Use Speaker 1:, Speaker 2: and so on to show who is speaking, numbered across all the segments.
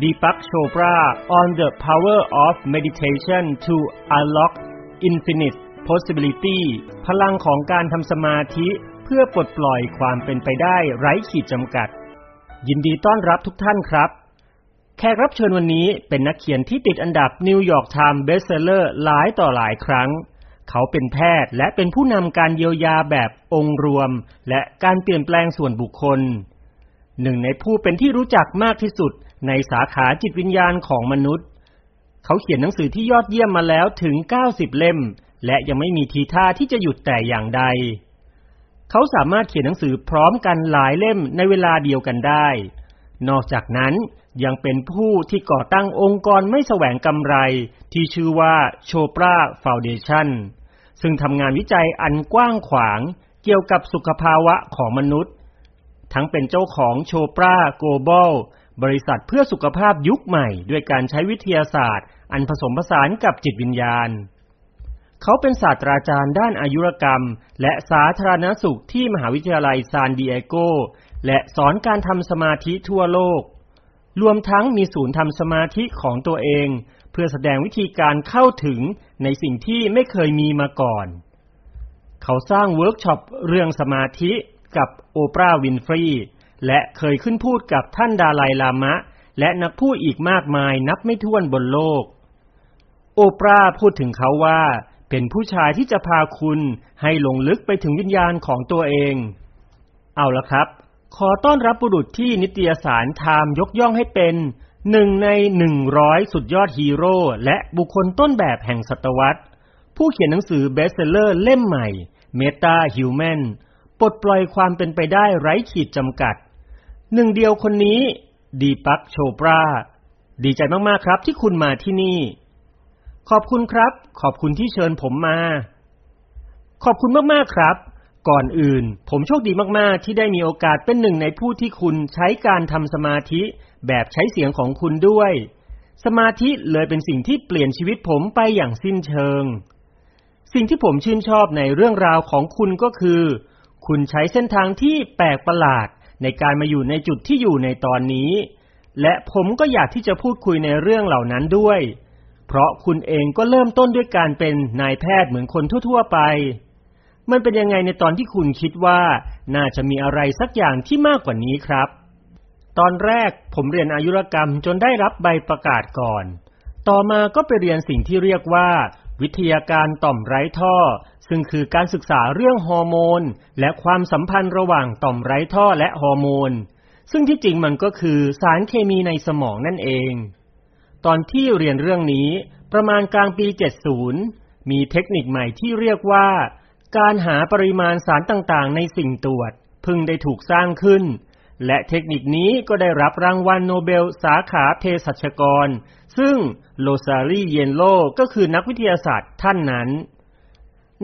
Speaker 1: Deepak Chopra on the power of meditation to unlock infinite possibility พลังของการทำสมาธิเพื่อปลดปล่อยความเป็นไปได้ไร้ขีดจำกัด ยินดีต้อนรับทุกท่านครับ แขกรับเชิญวันนี้เป็นนักเขียนที่ติดอันดับ New York Times Best Seller หลายต่อหลายครั้ง เขาเป็นแพทย์และเป็นผู้นำการเยียวยาแบบองค์รวม และการเปลี่ยนแปลงส่วนบุคคล หนึ่งในผู้เป็นที่รู้จักมากที่สุด ในสาขาจิตวิญญาณของมนุษย์ เขาเขียนหนังสือที่ยอดเยี่ยมมาแล้วถึง 90 เล่ม และยังไม่มีทีท่าที่จะหยุดแต่อย่างใด เขาสามารถเขียนหนังสือพร้อมกันหลายเล่มในเวลาเดียวกันได้ นอกจากนั้นยังเป็นผู้ที่ก่อตั้งองค์กรไม่แสวงกำไรที่ชื่อว่าโชปราฟาวเดชั่นซึ่งทำงานวิจัยอันกว้างขวางเกี่ยวกับสุขภาวะของมนุษย์ ทั้งเป็นเจ้าของโชปราโกลบอล บริษัทเพื่อสุขภาพยุคใหม่ ด้วยการใช้วิทยาศาสตร์ อันผสมผสานกับจิตวิญญาณ เขาเป็นศาสตราจารย์ด้านอายุรกรรม และสาธารณสุขที่มหาวิทยาลัยซานดิเอโก และสอนการทำสมาธิทั่วโลก รวมทั้งมีศูนย์ทำสมาธิของตัวเอง เพื่อแสดงวิธีการเข้าถึงในสิ่งที่ไม่เคยมีมาก่อน เขาสร้างเวิร์กช็อปเรื่องสมาธิกับโอปราห์ วินฟรีย์ และเคยขึ้นพูดกับท่านดาไลลามะ และนักพูดอีกมากมายนับไม่ถ้วนบนโลก โอปราห์พูดถึงเขาว่า เป็นผู้ชายที่จะพาคุณให้ลงลึกไปถึงวิญญาณของตัวเอง เอาละครับ ขอต้อนรับบุรุษที่นิตยสารไทม์ยกย่องให้เป็นหนึ่งในหนึ่งร้อยสุดยอดฮีโร่และบุคคลต้นแบบแห่งศตวรรษ ผู้เขียนหนังสือ bestseller เล่มใหม่ Meta Human ปลดปล่อยความเป็นไปได้ไร้ขีดจำกัด หนึ่งเดียวคนนี้ ดีปักโชปรา ดีใจมากๆครับที่คุณมาที่นี่ ขอบคุณครับ ขอบคุณที่เชิญผมมา ขอบคุณมากๆครับ ก่อนอื่น ผมโชคดีมากๆ ที่ได้มีโอกาสเป็นหนึ่งในผู้ที่คุณใช้การทำสมาธิแบบใช้เสียงของคุณด้วย สมาธิเลยเป็นสิ่งที่เปลี่ยนชีวิตผมไปอย่างสิ้นเชิง สิ่งที่ผมชื่นชอบในเรื่องราวของคุณก็คือ คุณใช้เส้นทางที่แปลกประหลาด ในการมาอยู่ในจุดที่อยู่ในตอนนี้ และผมก็อยากที่จะพูดคุยในเรื่องเหล่านั้นด้วย เพราะคุณเองก็เริ่มต้นด้วยการเป็นนายแพทย์เหมือนคนทั่ว ๆ ไป มันเป็นยังไงในตอนที่คุณคิดว่า น่าจะมีอะไรสักอย่างที่มากกว่านี้ครับ ตอนแรกผมเรียนอายุรกรรมจนได้รับใบประกาศก่อน ต่อมาก็ไปเรียนสิ่งที่เรียกว่า วิทยาการต่อมไร้ท่อ ซึ่งคือการศึกษาเรื่องฮอร์โมน และความสัมพันธ์ระหว่างต่อมไร้ท่อและฮอร์โมน ซึ่งที่จริงมันก็คือสารเคมีในสมองนั่นเอง ตอนที่เรียนเรื่องนี้ประมาณกลางปี 70 มีเทคนิคใหม่ที่เรียกว่า การหาปริมาณสารต่างๆ ในสิ่งตรวจพึ่งได้ถูกสร้างขึ้น และเทคนิคนี้ก็ได้รับรางวัลโนเบลสาขาเภสัชกร ซึ่งโรซาลิน ยาโลว์ก็คือนักวิทยาศาสตร์ท่านนั้น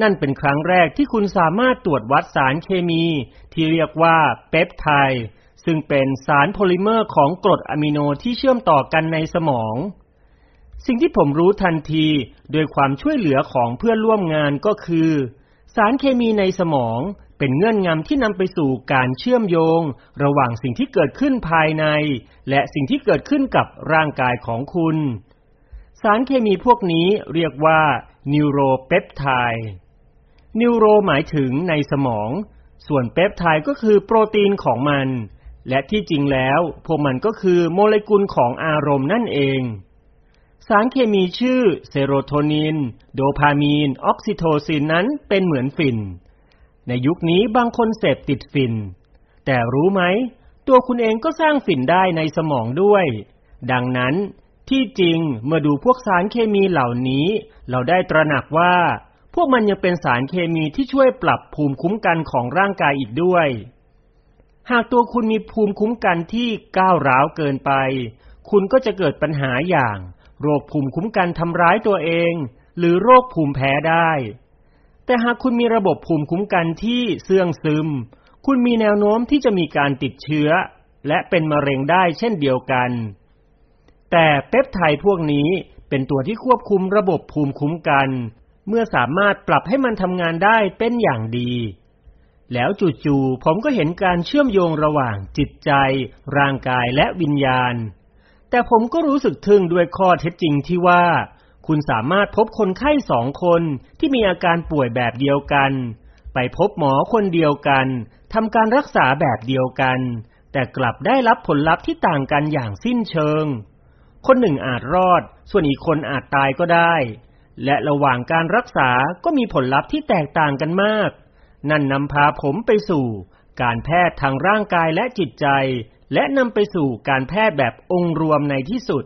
Speaker 1: นั่นเป็นครั้งแรกที่คุณสามารถตรวจวัดสารเคมี ที่เรียกว่าเปปไทด์ซึ่งเป็นสารโพลิเมอร์ของกรดอะมิโนที่เชื่อมต่อกันในสมอง สิ่งที่ผมรู้ทันทีโดยความช่วยเหลือของเพื่อนร่วมงานก็คือ สารเคมีในสมองเป็นเงื่อนงำที่นำไปสู่การเชื่อมโยง ระหว่างสิ่งที่เกิดขึ้นภายใน และสิ่งที่เกิดขึ้นกับร่างกายของคุณ สารเคมีพวกนี้เรียกว่านิวโรเปปไทด์ นิวโรหมายถึงในสมอง ส่วนเปปไทด์ก็คือโปรตีนของมัน และที่จริงแล้ว พวกมันก็คือโมเลกุลของอารมณ์นั่นเอง สารเคมีชื่อเซโรโทนิน โดพามีน ออกซิโทซินนั้นเป็นเหมือนฝิ่น ในยุคนี้บางคนเสพติดฝิ่น แต่รู้ไหม ตัวคุณเองก็สร้างฝิ่นได้ในสมองด้วย ดังนั้นที่จริงเมื่อดูพวกสารเคมีเหล่านี้ เราได้ตระหนักว่า พวกมันยังเป็นสารเคมีที่ช่วยปรับภูมิคุ้มกันของร่างกายอีกด้วย หากตัวคุณมีภูมิคุ้มกันที่ก้าวร้าวเกินไป คุณก็จะเกิดปัญหาอย่าง โรคภูมิคุ้มกันทำร้ายตัวเอง หรือโรคภูมิแพ้ได้ แต่หากคุณมีระบบภูมิคุ้มกันที่เสื่องซึม คุณมีแนวโน้มที่จะมีการติดเชื้อ และเป็นมะเร็งได้เช่นเดียวกัน แต่เปปไทด์พวกนี้เป็นตัวที่ควบคุมระบบภูมิคุ้มกัน เมื่อสามารถปรับให้มันทำงานได้เป็นอย่างดี แล้วจู่ๆผมก็เห็นการเชื่อมโยงระหว่างจิตใจ ร่างกายและวิญญาณ แต่ผมก็รู้สึกทึ่งด้วยข้อเท็จจริงที่ว่า คุณสามารถพบคนไข้สองคนที่มีอาการป่วยแบบเดียวกัน ไปพบหมอคนเดียวกันทำการรักษาแบบเดียวกัน แต่กลับได้รับผลลัพธ์ที่ต่างกันอย่างสิ้นเชิง คนหนึ่งอาจรอด ส่วนอีกคนอาจตายก็ได้ และระหว่างการรักษาก็มีผลลัพธ์ที่แตกต่างกันมาก นั่นนำพาผมไปสู่ การแพทย์ทางร่างกายและจิตใจ และนำไปสู่การแพทย์แบบองค์รวมในที่สุด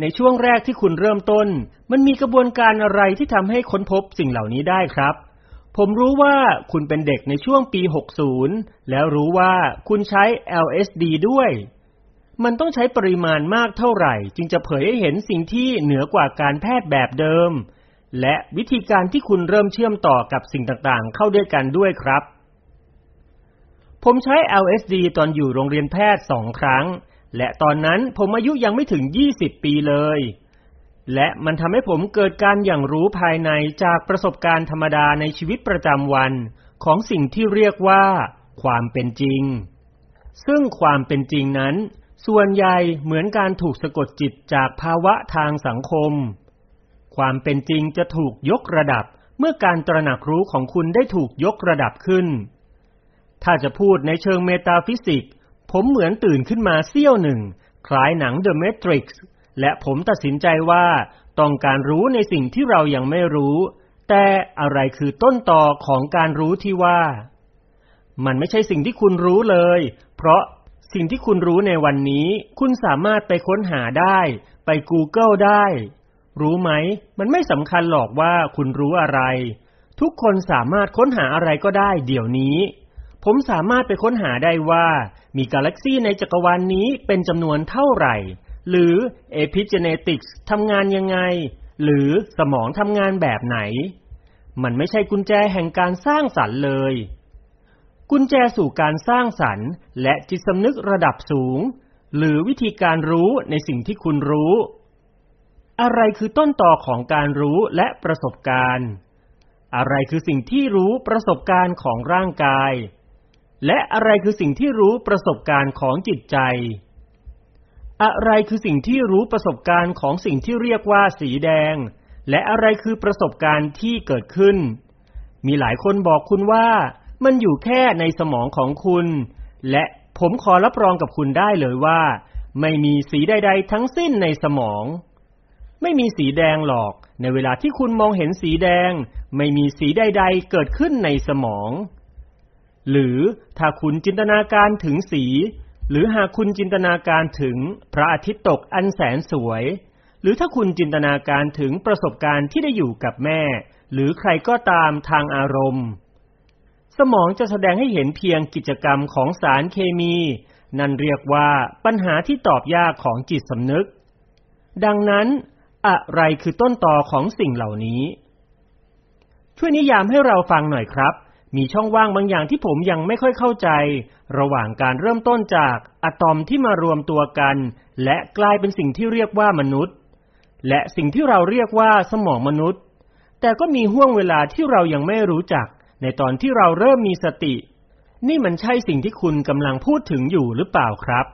Speaker 1: ในช่วงแรกที่คุณเริ่มต้น มันมีกระบวนการอะไรที่ทำให้ค้นพบสิ่งเหล่านี้ได้ครับ ผมรู้ว่าคุณเป็นเด็กในช่วงปี 60 แล้วรู้ว่าคุณใช้ LSD ด้วย มันต้องใช้ปริมาณมากเท่าไหร่ จึงจะเผยให้เห็นสิ่งที่เหนือกว่าการแพทย์แบบเดิม และวิธีการที่คุณเริ่มเชื่อมต่อกับสิ่งต่างๆ เข้าด้วยกันด้วยครับ ผมใช้ LSD ตอนอยู่โรงเรียนแพทย์สองครั้ง และตอนนั้นผมอายุยังไม่ถึง 20 ปีเลย และมันทำให้ผมเกิดการอย่างรู้ภายในจากประสบการณ์ธรรมดาในชีวิตประจำวันของสิ่งที่เรียกว่า ความเป็นจริง ซึ่งความเป็นจริงนั้น ส่วนใหญ่เหมือนการถูกสะกดจิตจากภาวะทางสังคม ความเป็นจริงจะถูกยกระดับเมื่อการตระหนักรู้ของคุณได้ถูกยกระดับขึ้น ถ้าจะพูดในเชิงเมตาฟิสิกส์ผมเหมือนตื่นขึ้นมาเสี้ยวหนึ่ง คล้ายหนัง The Matrix และผมตัดสินใจว่าต้องการรู้ในสิ่งที่เรายังไม่รู้ แต่อะไรคือต้นตอของการรู้ที่ว่า มันไม่ใช่สิ่งที่คุณรู้เลย เพราะ สิ่งที่คุณรู้ในวันนี้ คุณสามารถไปค้นหาได้ ไป Google ได้ รู้ไหม มันไม่สำคัญหรอกว่าคุณรู้อะไร ทุกคนสามารถค้นหาอะไรก็ได้เดี๋ยวนี้ ผมสามารถไปค้นหาได้ว่า มีกาแล็กซี่ในจักรวาลนนี้เป็นจำนวนเท่าไหร่ หรือ epigenetics ทำงานยังไง หรือสมองทำงานแบบไหน มันไม่ใช่กุญแจแห่งการสร้างสรรค์เลย กุญแจสู่การสร้างสรรค์ และจิตสำนึกระดับสูง หรือวิธีการรู้ในสิ่งที่คุณรู้ อะไรคือต้นต่อของการรู้และประสบการณ์ อะไรคือสิ่งที่รู้ประสบการณ์ของร่างกาย และอะไรคือสิ่งที่รู้ประสบการณ์ของจิตใจ อะไรคือสิ่งที่รู้ประสบการณ์ของสิ่งที่เรียกว่าสีแดง และอะไรคือประสบการณ์ที่เกิดขึ้น มีหลายคนบอกคุณว่า มันอยู่แค่ในสมองของคุณ และผมขอรับรองกับคุณได้เลยว่า ไม่มีสีใด ๆ ทั้งสิ้นในสมอง ไม่มีสีแดงหรอก ในเวลาที่คุณมองเห็นสีแดง ไม่มีสีใด ๆ เกิดขึ้นในสมอง หรือถ้าคุณจินตนาการถึงสี หรือหากคุณจินตนาการถึงพระอาทิตย์ตกอันแสนสวย หรือถ้าคุณจินตนาการถึงประสบการณ์ที่ได้อยู่กับแม่ หรือใครก็ตามทางอารมณ์ สมองจะแสดงให้เห็นเพียงกิจกรรมของสารเคมี นั่นเรียกว่าปัญหาที่ตอบยากของจิตสำนึก ดังนั้น อะไรคือต้นตอของสิ่งเหล่านี้ ช่วยนิยามให้เราฟังหน่อยครับ มีช่องว่างบางอย่างที่ผมยังไม่ค่อยเข้าใจ ระหว่างการเริ่มต้นจากอะตอมที่มารวมตัวกัน และกลายเป็นสิ่งที่เรียกว่ามนุษย์ และสิ่งที่เราเรียกว่าสมองมนุษย์ แต่ก็มีห่วงเวลาที่เรายังไม่รู้จัก ในตอนที่เราเริ่มมีสติ นี่มันใช่สิ่งที่คุณกำลังพูดถึงอยู่หรือเปล่าครับ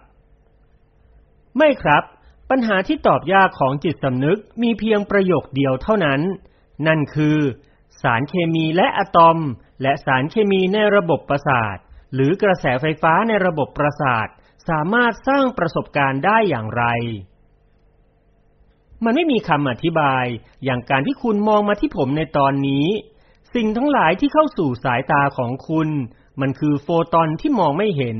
Speaker 1: ไม่ครับ ปัญหาที่ตอบยากของจิตสำนึกมีเพียงประโยคเดียวเท่านั้น นั่นคือ สารเคมีและอะตอม และสารเคมีในระบบประสาท หรือกระแสไฟฟ้าในระบบประสาท สามารถสร้างประสบการณ์ได้อย่างไรมันไม่มีคำอธิบาย อย่างการที่คุณมองมาที่ผมในตอนนี้ สิ่งทั้งหลายที่เข้าสู่สายตาของคุณ มันคือโฟตอนที่มองไม่เห็น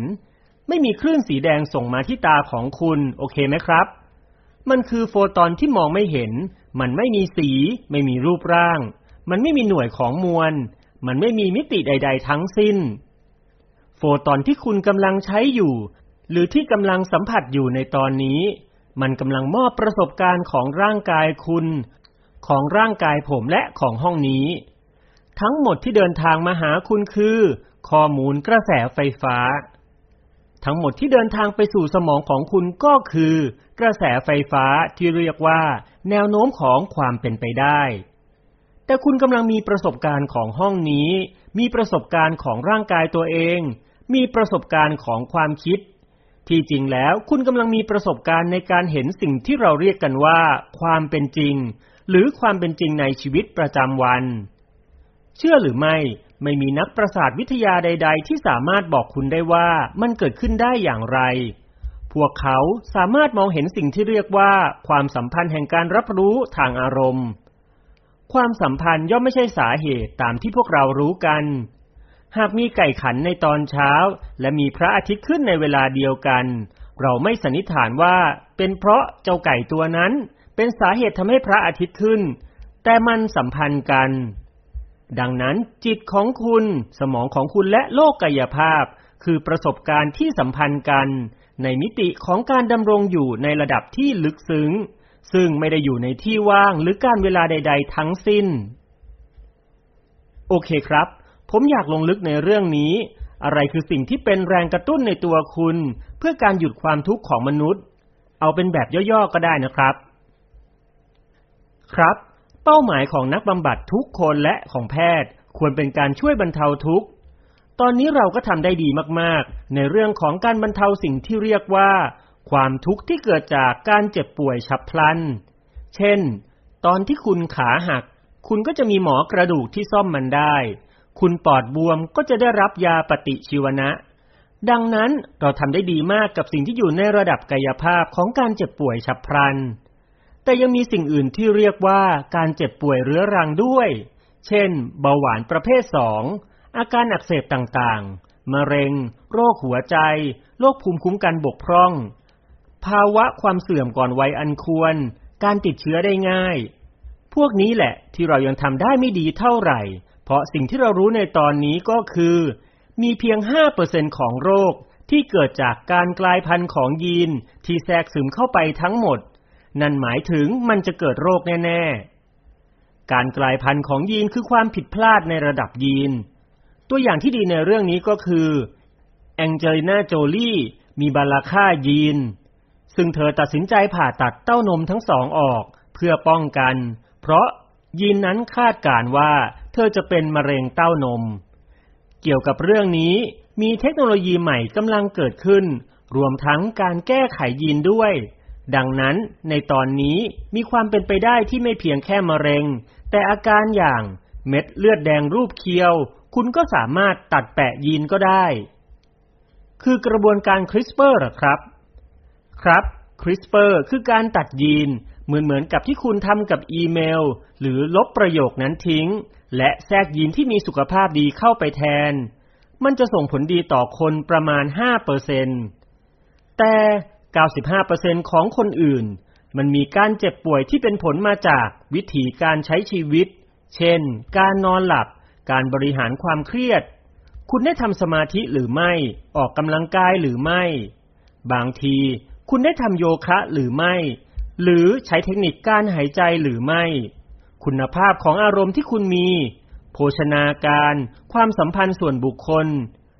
Speaker 1: ไม่มีคลื่นสีแดงส่งมาที่ตาของคุณ โอเคไหมครับ มันคือโฟตอนที่มองไม่เห็น มันไม่มีสี ไม่มีรูปร่าง มันไม่มีหน่วยของมวล มันไม่มีมิติใด ๆ ทั้งสิ้น โฟตอนที่คุณกำลังใช้อยู่ หรือที่กำลังสัมผัสอยู่ในตอนนี้ มันกำลังมอบประสบการณ์ของร่างกายคุณ ของร่างกายผมและของห้องนี้ ทั้งหมดที่เดินทางมาหาคุณคือ ข้อมูลกระแสไฟฟ้า ทั้งหมดที่เดินทางไปสู่สมองของคุณก็คือ กระแสไฟฟ้าที่เรียกว่า แนวโน้มของความเป็นไปได้ แต่คุณกำลังมีประสบการณ์ของห้องนี้ มีประสบการณ์ของร่างกายตัวเอง มีประสบการณ์ของความคิด ที่จริงแล้วคุณกำลังมีประสบการณ์ในการเห็นสิ่งที่เราเรียกกันว่า ความเป็นจริง หรือความเป็นจริงในชีวิตประจำวัน เชื่อหรือไม่ ไม่มีนักประสาทวิทยาใด ๆ ที่สามารถบอกคุณได้ว่ามันเกิดขึ้นได้อย่างไร พวกเขาสามารถมองเห็นสิ่งที่เรียกว่า ความสัมพันธ์แห่งการรับรู้ทางอารมณ์ ความสัมพันธ์ย่อมไม่ใช่สาเหตุตามที่พวกเรารู้กัน หากมีไก่ขันในตอนเช้า และมีพระอาทิตย์ขึ้นในเวลาเดียวกัน เราไม่สันนิษฐานว่าเป็นเพราะเจ้าไก่ตัวนั้น เป็นสาเหตุทำให้พระอาทิตย์ขึ้น แต่มันสัมพันธ์กัน ดังนั้นจิตของคุณ สมองของคุณและโลกกายภาพ คือประสบการณ์ที่สัมพันธ์กัน ในมิติของการดำรงอยู่ในระดับที่ลึกซึ้ง ซึ่งไม่ได้อยู่ในที่ว่างหรือการเวลาใด ๆ ทั้งสิ้น โอเคครับ ผมอยากลงลึกในเรื่องนี้ อะไรคือสิ่งที่เป็นแรงกระตุ้นในตัวคุณ เพื่อการหยุดความทุกข์ของมนุษย์ เอาเป็นแบบย่อๆก็ได้นะครับ ครับ เป้าหมายของนักบำบัดทุกคนและของแพทย์ ควรเป็นการช่วยบรรเทาทุกข์ ตอนนี้เราก็ทำได้ดีมากๆ ในเรื่องของการบรรเทาสิ่งที่เรียกว่า ความทุกข์ที่เกิดจากการเจ็บป่วยฉับพลัน เช่น ตอนที่คุณขาหัก คุณก็จะมีหมอกระดูกที่ซ่อมมันได้ คุณปอดบวมก็จะได้รับยาปฏิชีวนะ ดังนั้นเราทำได้ดีมากกับสิ่งที่อยู่ในระดับกายภาพของการเจ็บป่วยฉับพลัน แต่ยังมีสิ่งอื่นที่เรียกว่าการเจ็บป่วยเรื้อรังด้วย เช่น เบาหวานประเภทสองอาการอักเสบต่างๆ มะเร็ง โรคหัวใจ โรคภูมิคุ้มกันบกพร่อง ภาวะความเสื่อมก่อนวัยอันควร การติดเชื้อได้ง่าย พวกนี้แหละที่เรายังทำได้ไม่ดีเท่าไหร่ เพราะสิ่งที่เรารู้ในตอนนี้ก็คือ มีเพียง 5%ของโรคที่เกิดจากการกลายพันธุ์ของยีนที่แทรกซึมเข้าไปทั้งหมด นั่นหมายถึงมันจะเกิดโรคแน่ ๆ การกลายพันธุ์ของยีนคือความผิดพลาดในระดับยีน ตัวอย่างที่ดีในเรื่องนี้ก็คือแองเจลิน่าโจลี่มีบาลาค่ายีน ซึ่งเธอตัดสินใจผ่าตัดเต้านมทั้งสองออกเพื่อป้องกัน เพราะยีนนั้นคาดการว่าเธอจะเป็นมะเร็งเต้านม เกี่ยวกับเรื่องนี้มีเทคโนโลยีใหม่กำลังเกิดขึ้น รวมทั้งการแก้ไขยีนด้วย ดังนั้นในตอนนี้มีความเป็นไปได้ที่ไม่เพียงแค่มะเร็ง แต่อาการอย่างเม็ดเลือดแดงรูปเคียว คุณก็สามารถตัดแปะยีนก็ได้ คือกระบวนการคริสเปอร์หรอครับ ครับคริสเปอร์คือการตัดยีนเหมือนเหมือนกับที่คุณทำกับอีเมล หรือลบประโยคนั้นทิ้ง และแทรกยีนที่มีสุขภาพดีเข้าไปแทน มันจะส่งผลดีต่อคนประมาณ5%แต่ 95%ของคนอื่น มันมีการเจ็บป่วยที่เป็นผลมาจากวิธีการใช้ชีวิต เช่น การนอนหลับ การบริหารความเครียด คุณได้ทำสมาธิหรือไม่ ออกกำลังกายหรือไม่ บางทีคุณได้ทำโยคะหรือไม่ หรือใช้เทคนิคการหายใจหรือไม่ คุณภาพของอารมณ์ที่คุณมี โภชนาการ ความสัมพันธ์ส่วนบุคคล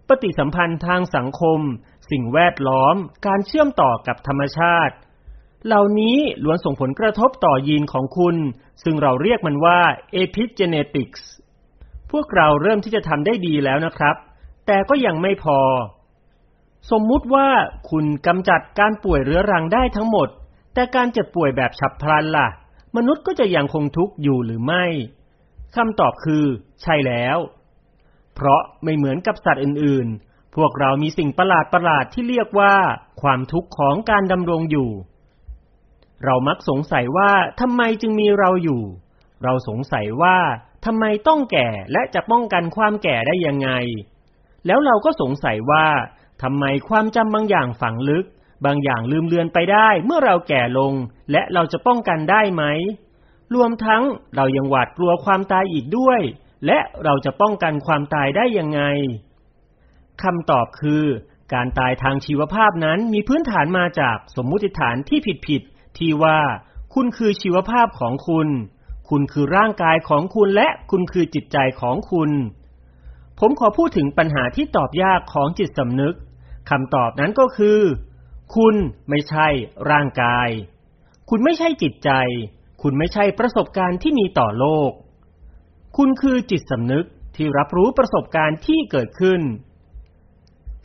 Speaker 1: ปฏิสัมพันธ์ทางสังคม สิ่งแวดล้อม การเชื่อมต่อกับธรรมชาติ เหล่านี้ล้วนส่งผลกระทบต่อยีนของคุณ ซึ่งเราเรียกมันว่า epigenetics พวกเราเริ่มที่จะทำได้ดีแล้วนะครับ แต่ก็ยังไม่พอ สมมุติว่าคุณกำจัดการป่วยเรื้อรังได้ทั้งหมด แต่การเจ็บป่วยแบบฉับพลันล่ะ มนุษย์ก็จะยังคงทุกข์อยู่หรือไม่คำตอบคือ ใช่แล้ว เพราะไม่เหมือนกับสัตว์อื่นๆ พวกเรามีสิ่งประหลาดประหลาดที่เรียกว่า ความทุกข์ของการดำรงอยู่ เรามักสงสัยว่าทำไมจึงมีเราอยู่ เราสงสัยว่าทำไมต้องแก่และจะป้องกันความแก่ได้ยังไง แล้วเราก็สงสัยว่าทำไมความจำบางอย่างฝังลึก บางอย่างลืมเลือนไปได้เมื่อเราแก่ลง และเราจะป้องกันได้ไหม รวมทั้งเรายังหวาดกลัวความตายอีกด้วย และเราจะป้องกันความตายได้ยังไง คำตอบคือ การตายทางชีวภาพนั้นมีพื้นฐานมาจากสมมุติฐานที่ผิดๆที่ว่า คุณคือชีวภาพของคุณ คุณคือร่างกายของคุณและคุณคือจิตใจของคุณ ผมขอพูดถึงปัญหาที่ตอบยากของจิตสำนึกคำตอบนั้นก็คือ คุณไม่ใช่ร่างกาย คุณไม่ใช่จิตใจ คุณไม่ใช่ประสบการณ์ที่มีต่อโลก คุณคือจิตสำนึกที่รับรู้ประสบการณ์ที่เกิดขึ้น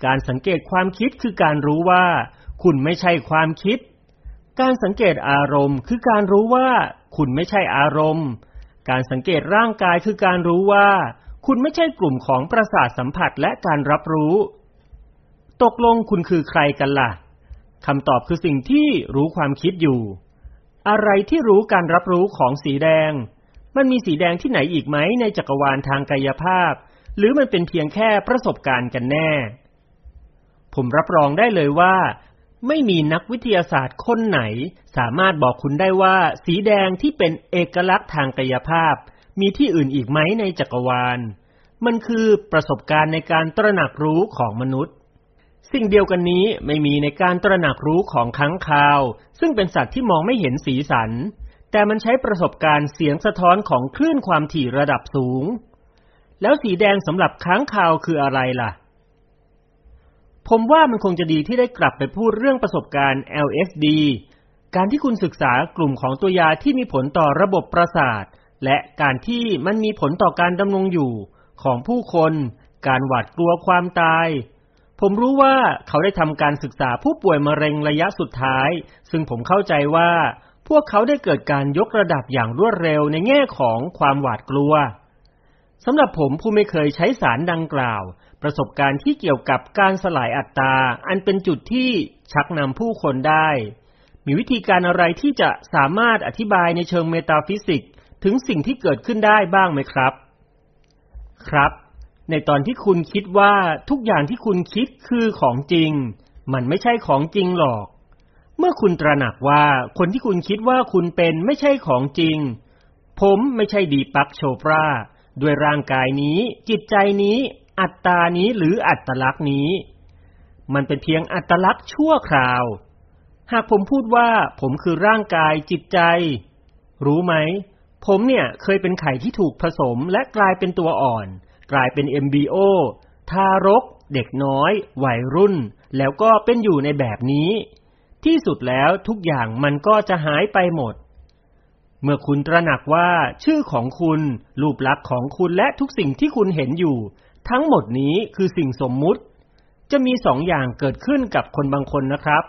Speaker 1: การสังเกตความคิดคือการรู้ว่า คุณไม่ใช่ความคิด การสังเกตอารมณ์ คือการรู้ว่า คุณไม่ใช่อารมณ์ การสังเกตร่างกายคือการรู้ว่า คุณไม่ใช่กลุ่มของประสาทสัมผัสและการรับรู้ ตกลงคุณคือใครกันละ่ะคำตอบคือสิ่งที่รู้ความคิดอยู่ อะไรที่รู้การรับรู้ของสีแดง มันมีสีแดงที่ไหนอีกไหมในจักรวาลทางกายภาพ หรือมันเป็นเพียงแค่ประสบการณ์กันแน่ ผมรับรองได้เลยว่า ไม่มีนักวิทยาศาสตร์คนไหน สามารถบอกคุณได้ว่า สีแดงที่เป็นเอกลักษณ์ทางกายภาพ มีที่อื่นอีกไหมในจักรวาล มันคือประสบการณ์ในการตระหนักรู้ของมนุษย์ สิ่งเดียวกันนี้ไม่มีในการตระหนักรู้ของค้างคาว ซึ่งเป็นสัตว์ที่มองไม่เห็นสีสัน แต่มันใช้ประสบการณ์เสียงสะท้อนของคลื่นความถี่ระดับสูง แล้วสีแดงสำหรับค้างคาวคืออะไรล่ะ ผมว่ามันคงจะดีที่ได้กลับไปพูดเรื่องประสบการณ์ LSD การที่คุณศึกษากลุ่มของตัวยาที่มีผลต่อระบบประสาท และการที่มันมีผลต่อการดำรงอยู่ของผู้คน การหวาดกลัวความตาย ผมรู้ว่าเขาได้ทำการศึกษาผู้ป่วยมะเร็งระยะสุดท้าย ซึ่งผมเข้าใจว่า พวกเขาได้เกิดการยกระดับอย่างรวดเร็วในแง่ของความหวาดกลัวสำหรับผมผู้ไม่เคยใช้สารดังกล่าว ประสบการณ์ที่เกี่ยวกับการสลายอัตตา อันเป็นจุดที่ชักนำผู้คนได้ มีวิธีการอะไรที่จะสามารถอธิบายในเชิงเมตาฟิสิกส์ถึงสิ่งที่เกิดขึ้นได้บ้างไหมครับ ครับ ในตอนที่คุณคิดว่าทุกอย่างที่คุณคิดคือของจริง มันไม่ใช่ของจริงหรอก เมื่อคุณตระหนักว่าคนที่คุณคิดว่าคุณเป็นไม่ใช่ของจริง ผมไม่ใช่ดีปักโชปราด้วยร่างกายนี้ จิตใจนี้ อัตตานี้หรืออัตลักษณ์นี้ มันเป็นเพียงอัตลักษณ์ชั่วคราว หากผมพูดว่าผมคือร่างกายจิตใจ รู้ไหม ผมเนี่ยเคยเป็นไข่ที่ถูกผสมและกลายเป็นตัวอ่อน กลายเป็น MBO ทารก เด็กน้อย วัยรุ่น แล้วก็เป็นอยู่ในแบบนี้ ที่สุดแล้วทุกอย่างมันก็จะหายไปหมดเมื่อคุณตระหนักว่าชื่อของคุณ รูปลักษณ์ของคุณและทุกสิ่งที่คุณเห็นอยู่ ทั้งหมดนี้คือสิ่งสมมุติ จะมีสองอย่างเกิดขึ้นกับคนบางคนนะครับ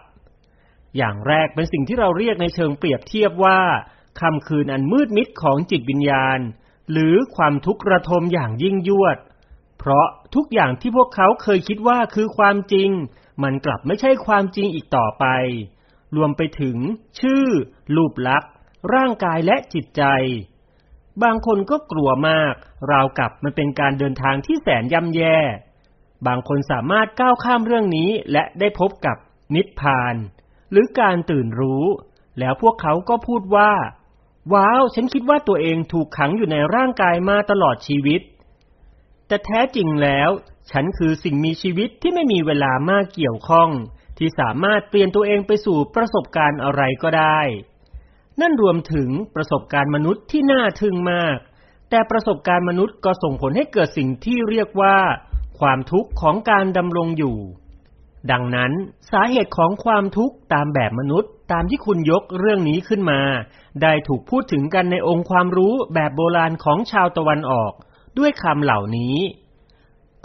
Speaker 1: อย่างแรกเป็นสิ่งที่เราเรียกในเชิงเปรียบเทียบว่าคำคืนอันมืดมิดของจิตวิญญาณ หรือความทุกข์ระทมอย่างยิ่งยวด เพราะทุกอย่างที่พวกเขาเคยคิดว่าคือความจริง มันกลับไม่ใช่ความจริงอีกต่อไป รวมไปถึง ชื่อ รูปลักษณ์ ร่างกายและจิตใจ บางคนก็กลัวมาก ราวกับมันเป็นการเดินทางที่แสนย่ำแย่ บางคนสามารถก้าวข้ามเรื่องนี้และได้พบกับนิพพาน หรือการตื่นรู้ แล้วพวกเขาก็พูดว่า ว้าว ฉันคิดว่าตัวเองถูกขังอยู่ในร่างกายมาตลอดชีวิต แต่แท้จริงแล้ว ฉันคือสิ่งมีชีวิตที่ไม่มีเวลามากเกี่ยวข้อง ที่สามารถเปลี่ยนตัวเองไปสู่ประสบการณ์อะไรก็ได้ นั่นรวมถึงประสบการณ์มนุษย์ที่น่าทึ่งมาก แต่ประสบการณ์มนุษย์ก็ส่งผลให้เกิดสิ่งที่เรียกว่า ความทุกข์ของการดำรงอยู่ ดังนั้นสาเหตุของความทุกข์ตามแบบมนุษย์ ตามที่คุณยกเรื่องนี้ขึ้นมา ได้ถูกพูดถึงกันในองค์ความรู้แบบโบราณของชาวตะวันออก ด้วยคำเหล่านี้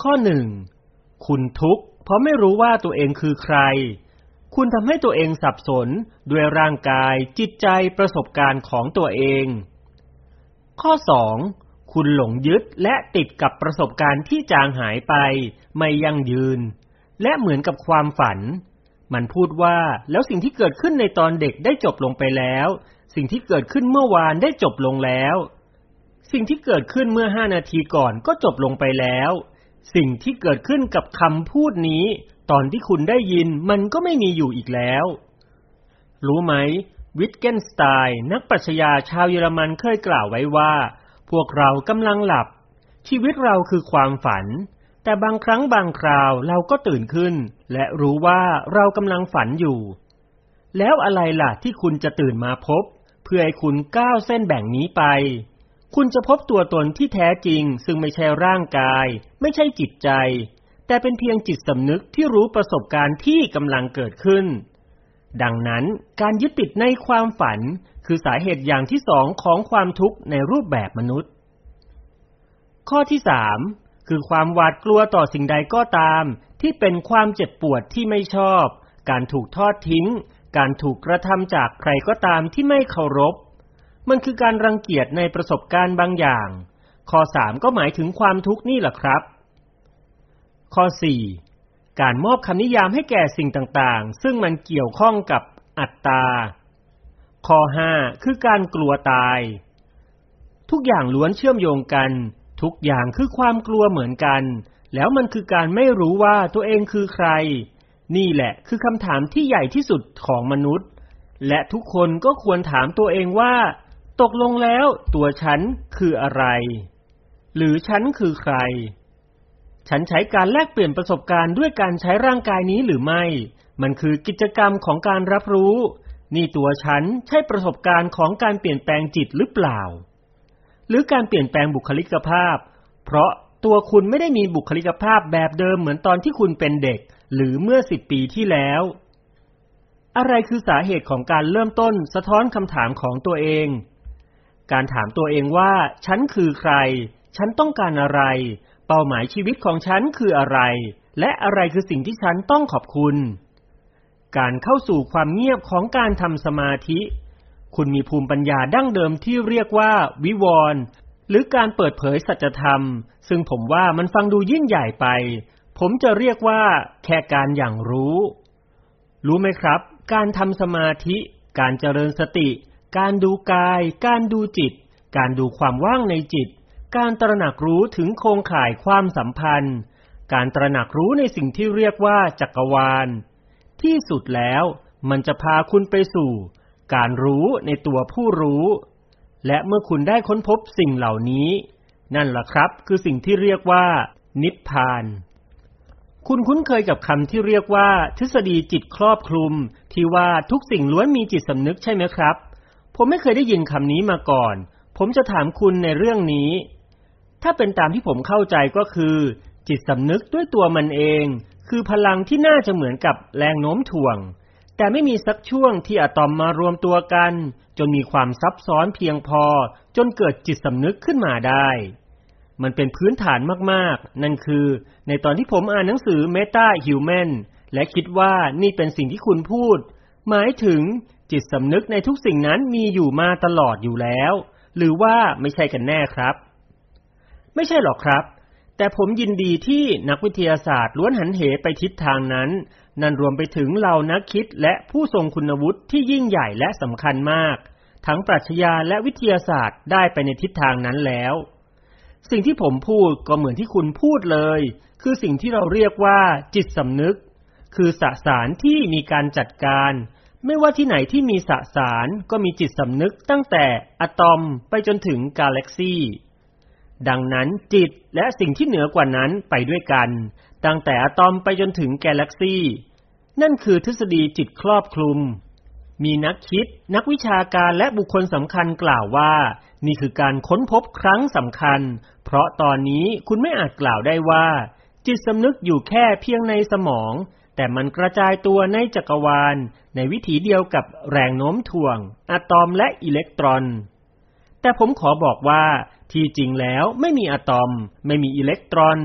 Speaker 1: ข้อหนึ่งคุณทุกข์เพราะไม่รู้ว่าตัวเองคือใคร คุณทำให้ตัวเองสับสนด้วยร่างกายจิตใจประสบการณ์ของตัวเอง ข้อสองคุณหลงยึดและติดกับประสบการณ์ที่จางหายไป ไม่ยั่งยืน และเหมือนกับความฝัน มันพูดว่าแล้วสิ่งที่เกิดขึ้นในตอนเด็กได้จบลงไปแล้ว สิ่งที่เกิดขึ้นเมื่อวานได้จบลงแล้ว สิ่งที่เกิดขึ้นเมื่อห้านาทีก่อนก็จบลงไปแล้ว สิ่งที่เกิดขึ้นกับคำพูดนี้ ตอนที่คุณได้ยินมันก็ไม่มีอยู่อีกแล้ว รู้ไหม วิทเกนสไตน์นักปรัชญาชาวเยอรมันเคยกล่าวไว้ว่า พวกเรากำลังหลับ ชีวิตเราคือความฝัน แต่บางครั้งบางคราวเราก็ตื่นขึ้น และรู้ว่าเรากำลังฝันอยู่ แล้วอะไรล่ะที่คุณจะตื่นมาพบ เพื่อให้คุณก้าวเส้นแบ่งนี้ไป คุณจะพบตัวตนที่แท้จริง ซึ่งไม่ใช่ร่างกาย ไม่ใช่จิตใจ แต่เป็นเพียงจิตสำนึกที่รู้ประสบการณ์ที่กำลังเกิดขึ้น ดังนั้นการยึดติดในความฝันคือสาเหตุอย่างที่สองของความทุกข์ในรูปแบบมนุษย์ ข้อที่สามคือความหวาดกลัวต่อสิ่งใดก็ตาม ที่เป็นความเจ็บปวดที่ไม่ชอบ การถูกทอดทิ้ง การถูกกระทำจากใครก็ตามที่ไม่เคารพ มันคือการรังเกียจในประสบการณ์บางอย่าง ข้อสามก็หมายถึงความทุกข์นี่แหละครับ ข้อสี่การมอบคำนิยามให้แก่สิ่งต่างๆ ซึ่งมันเกี่ยวข้องกับอัตตา ข้อห้าคือการกลัวตาย ทุกอย่างล้วนเชื่อมโยงกัน ทุกอย่างคือความกลัวเหมือนกัน แล้วมันคือการไม่รู้ว่าตัวเองคือใคร นี่แหละคือคำถามที่ใหญ่ที่สุดของมนุษย์ และทุกคนก็ควรถามตัวเองว่า ตกลงแล้วตัวฉันคืออะไร หรือฉันคือใคร ฉันใช้การแลกเปลี่ยนประสบการณ์ด้วยการใช้ร่างกายนี้หรือไม่ มันคือกิจกรรมของการรับรู้ นี่ตัวฉันใช่ประสบการณ์ของการเปลี่ยนแปลงจิตหรือเปล่า หรือการเปลี่ยนแปลงบุคลิกภาพ เพราะตัวคุณไม่ได้มีบุคลิกภาพแบบเดิมเหมือนตอนที่คุณเป็นเด็ก หรือเมื่อสิบปีที่แล้ว อะไรคือสาเหตุของการเริ่มต้นสะท้อนคำถามของตัวเอง การถามตัวเองว่า ฉันคือใคร ฉันต้องการอะไร เป้าหมายชีวิตของฉันคืออะไร และอะไรคือสิ่งที่ฉันต้องขอบคุณ การเข้าสู่ความเงียบของการทำสมาธิ คุณมีภูมิปัญญาดั้งเดิมที่เรียกว่า วิวรณ์หรือการเปิดเผยสัจธรรม ซึ่งผมว่ามันฟังดูยิ่งใหญ่ไป ผมจะเรียกว่า แค่การอย่างรู้ รู้ไหมครับ การทำสมาธิ การเจริญสติ การดูกาย การดูจิต การดูความว่างในจิต การตระหนักรู้ถึงโครงข่ายความสัมพันธ์ การตระหนักรู้ในสิ่งที่เรียกว่าจักรวาล ที่สุดแล้วมันจะพาคุณไปสู่ การรู้ในตัวผู้รู้ และเมื่อคุณได้ค้นพบสิ่งเหล่านี้ นั่นล่ะครับคือสิ่งที่เรียกว่า นิพพาน คุณคุ้นเคยกับคำที่เรียกว่า ทฤษฎีจิตครอบคลุม ที่ว่าทุกสิ่งล้วนมีจิตสำนึกใช่ไหมครับ ผมไม่เคยได้ยินคำนี้มาก่อน ผมจะถามคุณในเรื่องนี้ ถ้าเป็นตามที่ผมเข้าใจก็คือ จิตสำนึกด้วยตัวมันเอง คือพลังที่น่าจะเหมือนกับแรงโน้มถ่วง แต่ไม่มีสักช่วงที่อะตอมมารวมตัวกัน จนมีความซับซ้อนเพียงพอ จนเกิดจิตสำนึกขึ้นมาได้ มันเป็นพื้นฐานมากๆ นั่นคือ ในตอนที่ผมอ่านหนังสือ Meta Human และคิดว่านี่เป็นสิ่งที่คุณพูด หมายถึงจิตสำนึกในทุกสิ่งนั้นมีอยู่มาตลอดอยู่แล้ว หรือว่าไม่ใช่กันแน่ครับ ไม่ใช่หรอกครับ แต่ผมยินดีที่นักวิทยาศาสตร์ล้วนหันเหไปทิศทางนั้น นั่นรวมไปถึงเหล่านักคิดและผู้ทรงคุณวุฒิที่ยิ่งใหญ่และสำคัญมาก ทั้งปรัชญาและวิทยาศาสตร์ได้ไปในทิศทางนั้นแล้ว สิ่งที่ผมพูดก็เหมือนที่คุณพูดเลย คือสิ่งที่เราเรียกว่าจิตสำนึก คือสสารที่มีการจัดการไม่ว่าที่ไหนที่มีสสารก็มีจิตสำนึกตั้งแต่อะตอมไปจนถึงกาแล็กซี่ ดังนั้นจิตและสิ่งที่เหนือกว่านั้นไปด้วยกัน ตั้งแต่อะตอมไปจนถึงกาแล็กซี่ นั่นคือทฤษฎีจิตครอบคลุม มีนักคิด นักวิชาการและบุคคลสำคัญกล่าวว่า นี่คือการค้นพบครั้งสำคัญ เพราะตอนนี้คุณไม่อาจกล่าวได้ว่า จิตสำนึกอยู่แค่เพียงในสมอง แต่มันกระจายตัวในจักรวาล ในวิถีเดียวกับแรงโน้มถ่วงอะตอมและอิเล็กตรอน แต่ผมขอบอกว่า ที่จริงแล้วไม่มีอะตอม ไม่มีอิเล็กตรอน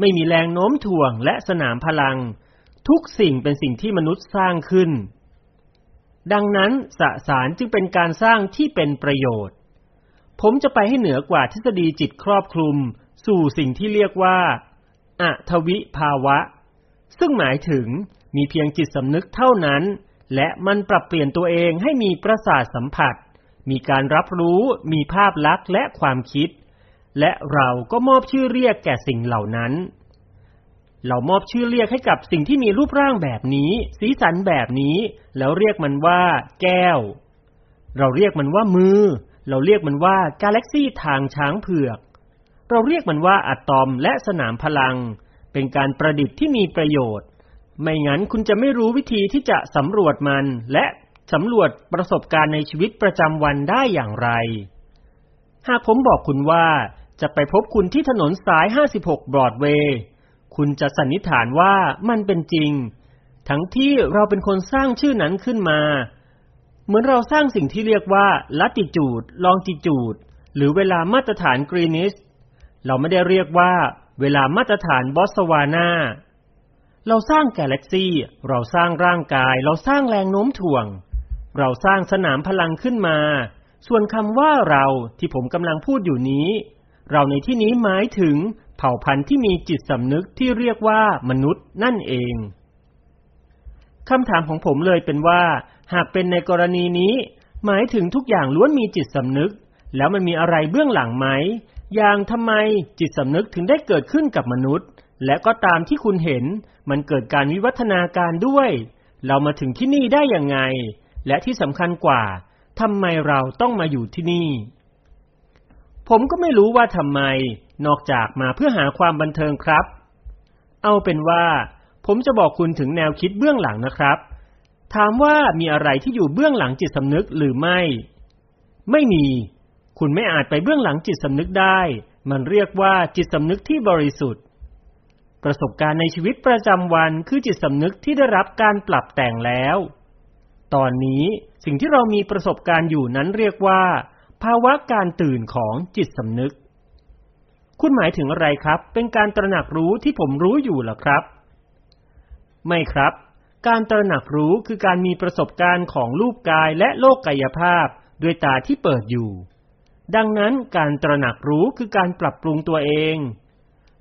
Speaker 1: ไม่มีแรงโน้มถ่วงและสนามพลัง ทุกสิ่งเป็นสิ่งที่มนุษย์สร้างขึ้น ดังนั้นสสารจึงเป็นการสร้างที่เป็นประโยชน์ ผมจะไปให้เหนือกว่าทฤษฎีจิตครอบคลุม สู่สิ่งที่เรียกว่าอะทวิภาวะ ซึ่งหมายถึงมีเพียงจิตสำนึกเท่านั้น และมันปรับเปลี่ยนตัวเองให้มีประสาทสัมผัส มีการรับรู้ มีภาพลักษณ์และความคิด และเราก็มอบชื่อเรียกแก่สิ่งเหล่านั้น เรามอบชื่อเรียกให้กับสิ่งที่มีรูปร่างแบบนี้ สีสันแบบนี้ แล้วเรียกมันว่า แก้ว เราเรียกมันว่ามือ เราเรียกมันว่ากาแล็กซี่ทางช้างเผือก เราเรียกมันว่าอะตอมและสนามพลัง เป็นการประดิษฐ์ที่มีประโยชน์ ไม่งั้นคุณจะไม่รู้วิธีที่จะสำรวจมันและ สำรวจประสบการณ์ในชีวิตประจำวันได้อย่างไร หากผมบอกคุณว่าจะไปพบคุณที่ถนนสาย 56 บรอดเวย์ คุณจะสันนิษฐานว่ามันเป็นจริง ทั้งที่เราเป็นคนสร้างชื่อนั้นขึ้นมา เหมือนเราสร้างสิ่งที่เรียกว่าลัติจูด ลองจิจูด หรือเวลามาตรฐานกรีนิช เราไม่ได้เรียกว่า เวลามาตรฐานบอสวานาเราสร้างกาแล็กซี่ เราสร้างร่างกาย เราสร้างแรงโน้มถ่วง เราสร้างสนามพลังขึ้นมา ส่วนคำว่าเราที่ผมกำลังพูดอยู่นี้ เราในที่นี้หมายถึงเผ่าพันธุ์ที่มีจิตสำนึกที่เรียกว่ามนุษย์นั่นเองคำถามของผมเลยเป็นว่า หากเป็นในกรณีนี้ หมายถึงทุกอย่างล้วนมีจิตสำนึก แล้วมันมีอะไรเบื้องหลังไหม อย่างทำไมจิตสำนึกถึงได้เกิดขึ้นกับมนุษย์ และก็ตามที่คุณเห็น มันเกิดการวิวัฒนาการด้วย เรามาถึงที่นี่ได้อย่างไง และที่สำคัญกว่าทำไมเราต้องมาอยู่ที่นี่ ผมก็ไม่รู้ว่าทำไม นอกจากมาเพื่อหาความบันเทิงครับ เอาเป็นว่า ผมจะบอกคุณถึงแนวคิดเบื้องหลังนะครับ ถามว่ามีอะไรที่อยู่เบื้องหลังจิตสำนึกหรือไม่ ไม่มี คุณไม่อาจไปเบื้องหลังจิตสำนึกได้ มันเรียกว่าจิตสำนึกที่บริสุทธิ์ประสบการณ์ในชีวิตประจำวันคือจิตสำนึกที่ได้รับการปรับแต่งแล้ว ตอนนี้สิ่งที่เรามีประสบการณ์อยู่นั้นเรียกว่า ภาวะการตื่นของจิตสำนึก คุณหมายถึงอะไรครับ เป็นการตระหนักรู้ที่ผมรู้อยู่หรอครับ ไม่ครับ การตระหนักรู้คือการมีประสบการณ์ของรูปกายและโลกกายภาพด้วยตาที่เปิดอยู่ ดังนั้นการตระหนักรู้คือการปรับปรุงตัวเอง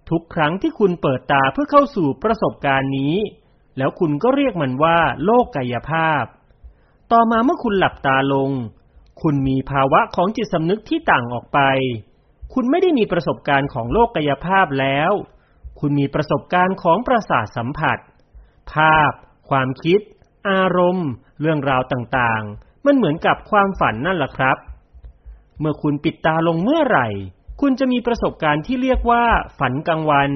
Speaker 1: ทุกครั้งที่คุณเปิดตาเพื่อเข้าสู่ประสบการณ์นี้ แล้วคุณก็เรียกมันว่า โลกกายภาพ ต่อมาเมื่อคุณหลับตาลง คุณมีภาวะของจิตสำนึกที่ต่างออกไป คุณไม่ได้มีประสบการณ์ของโลกกายภาพแล้ว คุณมีประสบการณ์ของประสาทสัมผัส ภาพ ความคิด อารมณ์ เรื่องราวต่างๆ มันเหมือนกับความฝันนั่นแหละครับ เมื่อคุณปิดตาลงเมื่อไหร่ คุณจะมีประสบการณ์ที่เรียกว่า ฝันกลางวัน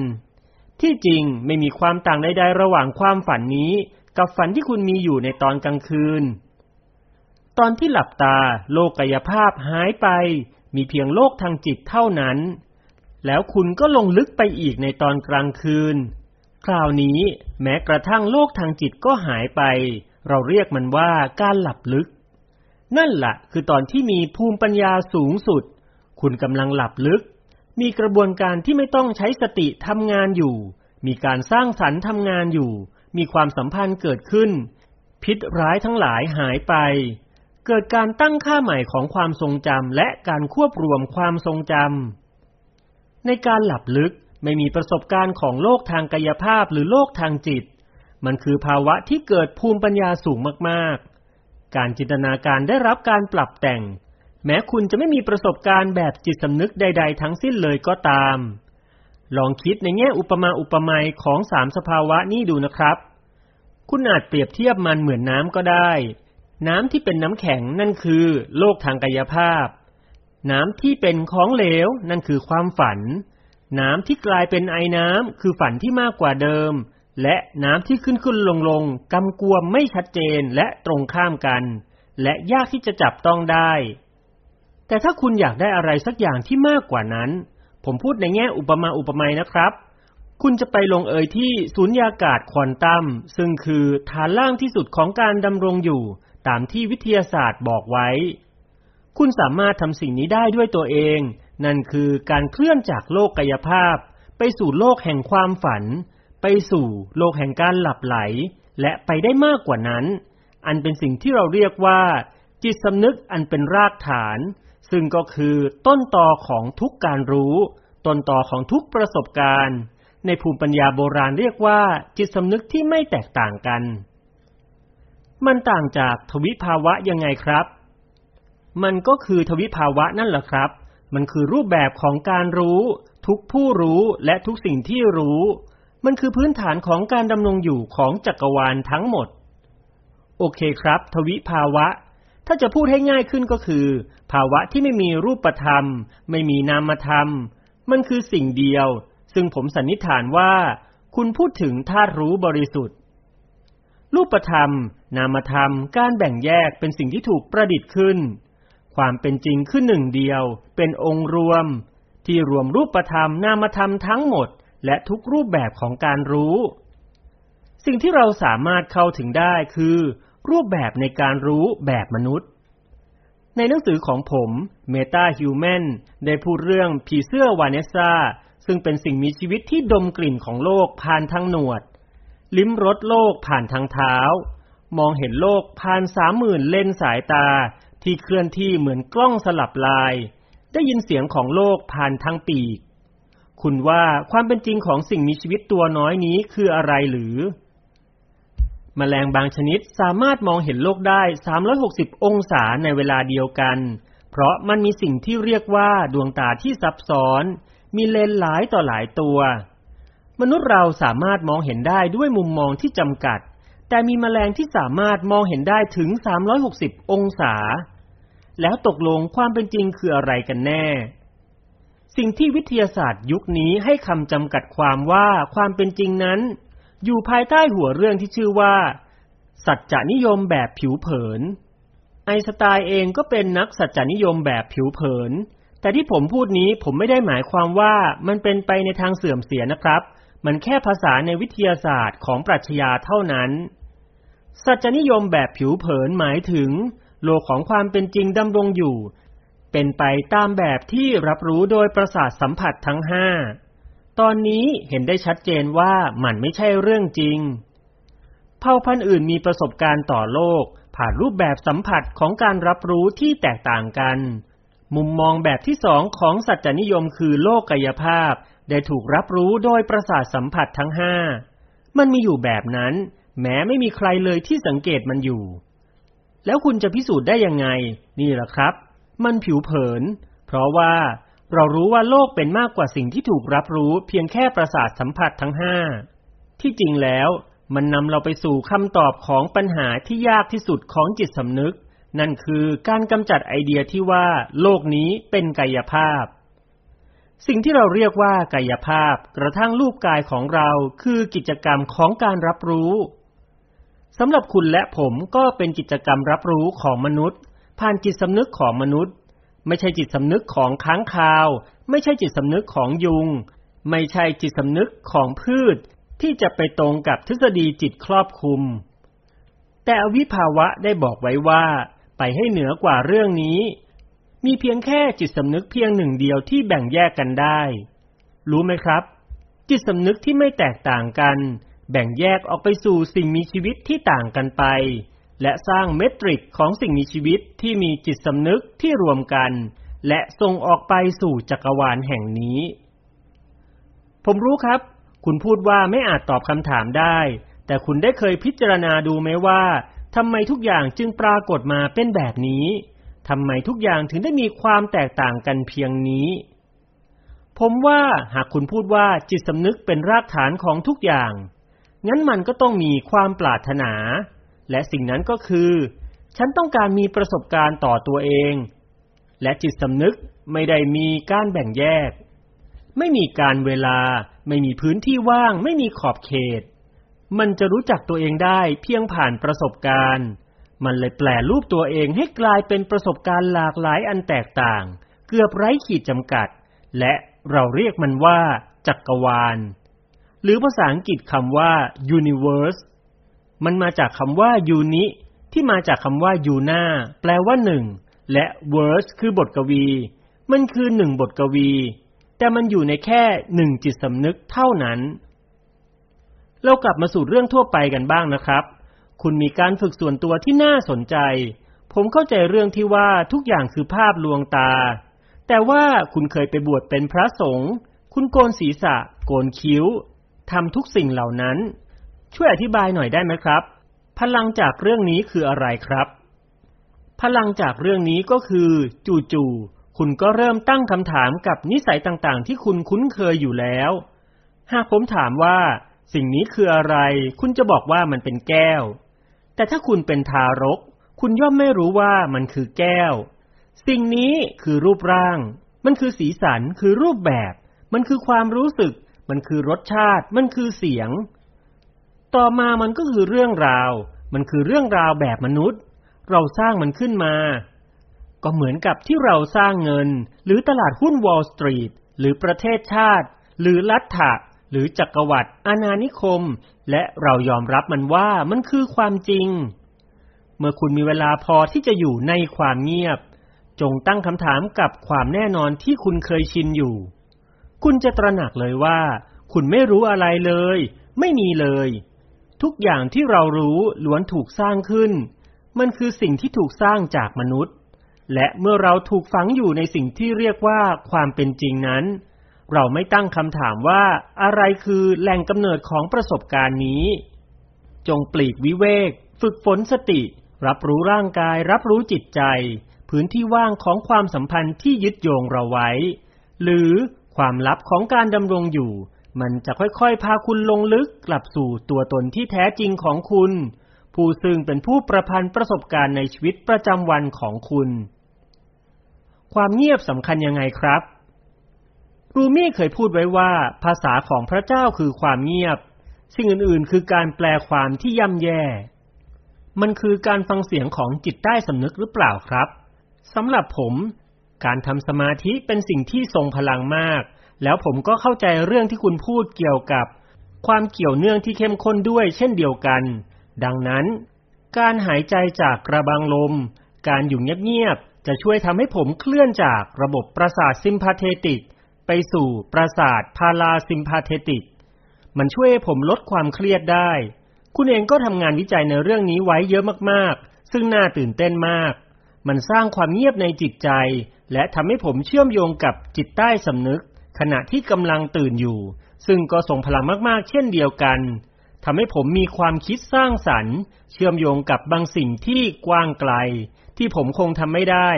Speaker 1: ที่จริงไม่มีความต่างใดๆระหว่างความฝันนี้ กับฝันที่คุณมีอยู่ในตอนกลางคืน ตอนที่หลับตาโลกกายภาพหายไป มีเพียงโลกทางจิตเท่านั้น แล้วคุณก็ลงลึกไปอีกในตอนกลางคืน คราวนี้แม้กระทั่งโลกทางจิตก็หายไป เราเรียกมันว่าการหลับลึก นั่นละ่ะคือตอนที่มีภูมิปัญญาสูงสุด คุณกำลังหลับลึก มีกระบวนการที่ไม่ต้องใช้สติทำงานอยู่ มีการสร้างสรรค์ทำงานอยู่ มีความสัมพันธ์เกิดขึ้น พิษร้ายทั้งหลายหายไป เกิดการตั้งค่าใหม่ของความทรงจำและการควบรวมความทรงจำในการหลับลึกไม่มีประสบการณ์ของโลกทางกายภาพหรือโลกทางจิต มันคือภาวะที่เกิดภูมิปัญญาสูงมากๆ การจินตนาการได้รับการปรับแต่ง แม้คุณจะไม่มีประสบการณ์แบบจิตสำนึกใด ๆ ทั้งสิ้นเลยก็ตาม ลองคิดในแง่อุปมาอุปไมยของสามสภาวะนี้ดูนะครับ คุณอาจเปรียบเทียบมันเหมือนน้ำก็ได้ น้ำที่เป็นน้ำแข็งนั่นคือ โลกทางกายภาพ น้ำที่เป็นของเหลวนั่นคือความฝัน น้ำที่กลายเป็นไอน้ำคือฝันที่มากกว่าเดิม และน้ำที่ขึ้นขึ้นลงลงกำกวมไม่ชัดเจนและตรงข้ามกัน และยากที่จะจับต้องได้ แต่ถ้าคุณอยากได้อะไรสักอย่างที่มากกว่านั้น ผมพูดในแง่อุปมาอุปไมยนะครับคุณจะไปลงเอยที่สุญญากาศควอนตัมซึ่งคือฐานล่างที่สุดของการดำรงอยู่ ตามที่วิทยาศาสตร์บอกไว้ คุณสามารถทำสิ่งนี้ได้ด้วยตัวเอง นั่นคือการเคลื่อนจากโลกกายภาพ ไปสู่โลกแห่งความฝัน ไปสู่โลกแห่งการหลับไหล และไปได้มากกว่านั้น อันเป็นสิ่งที่เราเรียกว่า จิตสำนึกอันเป็นรากฐาน ซึ่งก็คือต้นตอของทุกการรู้ ต้นตอของทุกประสบการณ์ ในภูมิปัญญาโบราณเรียกว่า จิตสำนึกที่ไม่แตกต่างกัน มันต่างจากทวิภาวะยังไงครับ มันก็คือทวิภาวะนั่นแหละครับ มันคือรูปแบบของการรู้ ทุกผู้รู้และทุกสิ่งที่รู้ มันคือพื้นฐานของการดำรงอยู่ของจักรวาลทั้งหมด โอเคครับ ทวิภาวะ ถ้าจะพูดให้ง่ายขึ้นก็คือ ภาวะที่ไม่มีรูปธรรม ไม่มีนามธรรม มันคือสิ่งเดียว ซึ่งผมสันนิษฐานว่า คุณพูดถึงธาตุรู้บริสุทธิ์ รูปธรรม นามธรรม การแบ่งแยกเป็นสิ่งที่ถูกประดิษฐ์ขึ้น ความเป็นจริงคือหนึ่งเดียว เป็นองค์รวม ที่รวมรูปธรรม นามธรรมทั้งหมด และทุกรูปแบบของการรู้ สิ่งที่เราสามารถเข้าถึงได้คือ รูปแบบในการรู้แบบมนุษย์ ในหนังสือของผม Meta Human ได้พูดเรื่องผีเสื้อวาเนซ่าซึ่งเป็นสิ่งมีชีวิตที่ดมกลิ่นของโลกผ่านทางหนวด ลิ้มรสโลกผ่านทางเท้า มองเห็นโลกผ่านสามหมื่นเลนสายตาที่เคลื่อนที่เหมือนกล้องสลับลาย ได้ยินเสียงของโลกผ่านทางปีก คุณว่าความเป็นจริงของสิ่งมีชีวิตตัวน้อยนี้คืออะไรหรือมแมลงบางชนิดสามารถมองเห็นโลกได้ 360 องศาในเวลาเดียวกัน เพราะมันมีสิ่งที่เรียกว่าดวงตาที่ซับซ้อน มีเลนหลายต่อหลายตัว มนุษย์เราสามารถมองเห็นได้ด้วยมุมมองที่จำกัด แต่มีมแมลงที่สามารถมองเห็นได้ถึง 360 องศา แล้วตกลงความเป็นจริงคืออะไรกันแน่ สิ่งที่วิทยาศาสตร์ยุคนี้ให้คำจำกัดความว่าความเป็นจริงนั้น อยู่ภายใต้หัวเรื่องที่ชื่อว่า สัจจนิยมแบบผิวเผิน ไอสไตล์เองก็เป็นนักสัจจนิยมแบบผิวเผิน แต่ที่ผมพูดนี้ผมไม่ได้หมายความว่ามันเป็นไปในทางเสื่อมเสียนะครับ มันแค่ภาษาในวิทยาศาสตร์ของปรัชญาเท่านั้น สัจจนิยมแบบผิวเผินหมายถึง โลกของความเป็นจริงดำรงอยู่ เป็นไปตามแบบที่รับรู้โดยประสาทสัมผัสทั้งห้า ตอนนี้เห็นได้ชัดเจนว่ามันไม่ใช่เรื่องจริง เผ่าพันธุ์อื่นมีประสบการณ์ต่อโลก ผ่านรูปแบบสัมผัสของการรับรู้ที่แตกต่างกัน มุมมองแบบที่สองของสัจจนิยมคือโลกกายภาพ ได้ถูกรับรู้โดยประสาทสัมผัสทั้งห้า มันมีอยู่แบบนั้น แม้ไม่มีใครเลยที่สังเกตมันอยู่ แล้วคุณจะพิสูจน์ได้ยังไง นี่แหละครับ มันผิวเผิน เพราะว่าเรารู้ว่าโลกเป็นมากกว่าสิ่งที่ถูกรับรู้เพียงแค่ประสาทสัมผัสทั้งห้า ที่จริงแล้วมันนำเราไปสู่คำตอบของปัญหาที่ยากที่สุดของจิตสำนึก นั่นคือการกำจัดไอเดียที่ว่า โลกนี้เป็นกายภาพ สิ่งที่เราเรียกว่ากายภาพกระทั่งรูปกายของเราคือกิจกรรมของการรับรู้สำหรับคุณและผมก็เป็นกิจกรรมรับรู้ของมนุษย์ ผ่านจิตสำนึกของมนุษย์ ไม่ใช่จิตสำนึกของค้างคาว ไม่ใช่จิตสำนึกของยุง ไม่ใช่จิตสำนึกของพืช ที่จะไปตรงกับทฤษฎีจิตครอบคลุม แต่อวิภาวะได้บอกไว้ว่า ไปให้เหนือกว่าเรื่องนี้ มีเพียงแค่จิตสำนึกเพียงหนึ่งเดียวที่แบ่งแยกกันได้ รู้ไหมครับ จิตสำนึกที่ไม่แตกต่างกัน แบ่งแยกออกไปสู่สิ่งมีชีวิตที่ต่างกันไป และสร้างเมตริกของสิ่งมีชีวิตที่มีจิตสำนึกที่รวมกัน และส่งออกไปสู่จักรวาลแห่งนี้ ผมรู้ครับ คุณพูดว่าไม่อาจตอบคำถามได้ แต่คุณได้เคยพิจารณาดูไหมว่าทำไมทุกอย่างจึงปรากฏมาเป็นแบบนี้ ทำไมทุกอย่างถึงได้มีความแตกต่างกันเพียงนี้ ผมว่าหากคุณพูดว่าจิตสำนึกเป็นรากฐานของทุกอย่าง งั้นมันก็ต้องมีความปรารถนา และสิ่งนั้นก็คือ ฉันต้องการมีประสบการณ์ต่อตัวเอง และจิตสำนึกไม่ได้มีการแบ่งแยก ไม่มีการเวลา ไม่มีพื้นที่ว่าง ไม่มีขอบเขต มันจะรู้จักตัวเองได้เพียงผ่านประสบการณ์ มันเลยแปลรูปตัวเองให้กลายเป็นประสบการณ์หลากหลายอันแตกต่าง เกือบไร้ขีดจำกัด และเราเรียกมันว่า จักรวาล หรือภาษาอังกฤษคำว่า universe มันมาจากคำว่ายูนิที่มาจากคำว่ายูนาแปลว่าหนึ่งและ verse คือบทกวี มันคือหนึ่งบทกวี แต่มันอยู่ในแค่หนึ่งจิตสำนึกเท่านั้น เรากลับมาสู่เรื่องทั่วไปกันบ้างนะครับ คุณมีการฝึกส่วนตัวที่น่าสนใจ ผมเข้าใจเรื่องที่ว่าทุกอย่างคือภาพลวงตา แต่ว่าคุณเคยไปบวชเป็นพระสงฆ์คุณโกนศีรษะ โกนคิ้วทำทุกสิ่งเหล่านั้น ช่วยอธิบายหน่อยได้ไหมครับ พลังจากเรื่องนี้คืออะไรครับ พลังจากเรื่องนี้ก็คือ จู่ๆคุณก็เริ่มตั้งคำถามกับนิสัยต่างๆ ที่คุณคุ้นเคยอยู่แล้ว หากผมถามว่า สิ่งนี้คืออะไร คุณจะบอกว่ามันเป็นแก้ว แต่ถ้าคุณเป็นทารก คุณย่อมไม่รู้ว่ามันคือแก้ว สิ่งนี้คือรูปร่าง มันคือสีสัน คือรูปแบบ มันคือความรู้สึก มันคือรสชาติ มันคือเสียง ต่อมามันก็คือเรื่องราว มันคือเรื่องราวแบบมนุษย์ เราสร้างมันขึ้นมา ก็เหมือนกับที่เราสร้างเงิน หรือตลาดหุ้นวอลล์สตรีท หรือประเทศชาติ หรือรัฐะหรือจักรวรรดิอาณานิคม และเรายอมรับมันว่ามันคือความจริง เมื่อคุณมีเวลาพอที่จะอยู่ในความเงียบ จงตั้งคำถามกับความแน่นอนที่คุณเคยชินอยู่ คุณจะตระหนักเลยว่า คุณไม่รู้อะไรเลย ไม่มีเลย ทุกอย่างที่เรารู้ล้วนถูกสร้างขึ้น มันคือสิ่งที่ถูกสร้างจากมนุษย์ และเมื่อเราถูกฝังอยู่ในสิ่งที่เรียกว่าความเป็นจริงนั้น เราไม่ตั้งคำถามว่าอะไรคือแหล่งกำเนิดของประสบการณ์นี้ จงปลีกวิเวก ฝึกฝนสติ รับรู้ร่างกาย รับรู้จิตใจ พื้นที่ว่างของความสัมพันธ์ที่ยึดโยงเราไว้ หรือความลับของการดำรงอยู่ มันจะค่อยๆ พาคุณลงลึกกลับสู่ตัวตนที่แท้จริงของคุณ ผู้ซึ่งเป็นผู้ประพันธ์ประสบการณ์ในชีวิตประจำวันของคุณ ความเงียบสำคัญยังไงครับ รูมี่เคยพูดไว้ว่า ภาษาของพระเจ้าคือความเงียบ สิ่งอื่นๆ คือการแปลความที่ย่ำแย่ มันคือการฟังเสียงของจิตใต้สำนึกหรือเปล่าครับสำหรับผม การทำสมาธิเป็นสิ่งที่ทรงพลังมาก แล้วผมก็เข้าใจเรื่องที่คุณพูดเกี่ยวกับ ความเกี่ยวเนื่องที่เข้มข้นด้วยเช่นเดียวกัน ดังนั้น การหายใจจากกระบังลม การอยู่เงียบๆจะช่วยทำให้ผมเคลื่อนจากระบบประสาทซิมพาเทติก ไปสู่ประสาทพาราซิมพาเทติก มันช่วยผมลดความเครียดได้ คุณเองก็ทำงานวิจัยในเรื่องนี้ไว้เยอะมากๆ ซึ่งน่าตื่นเต้นมาก มันสร้างความเงียบในจิตใจ และทำให้ผมเชื่อมโยงกับจิตใต้สำนึก ขณะที่กำลังตื่นอยู่ ซึ่งก็ส่งพลังมากๆ เช่นเดียวกันทำให้ผมมีความคิดสร้างสรรค์ เชื่อมโยงกับบางสิ่งที่กว้างไกล ที่ผมคงทำไม่ได้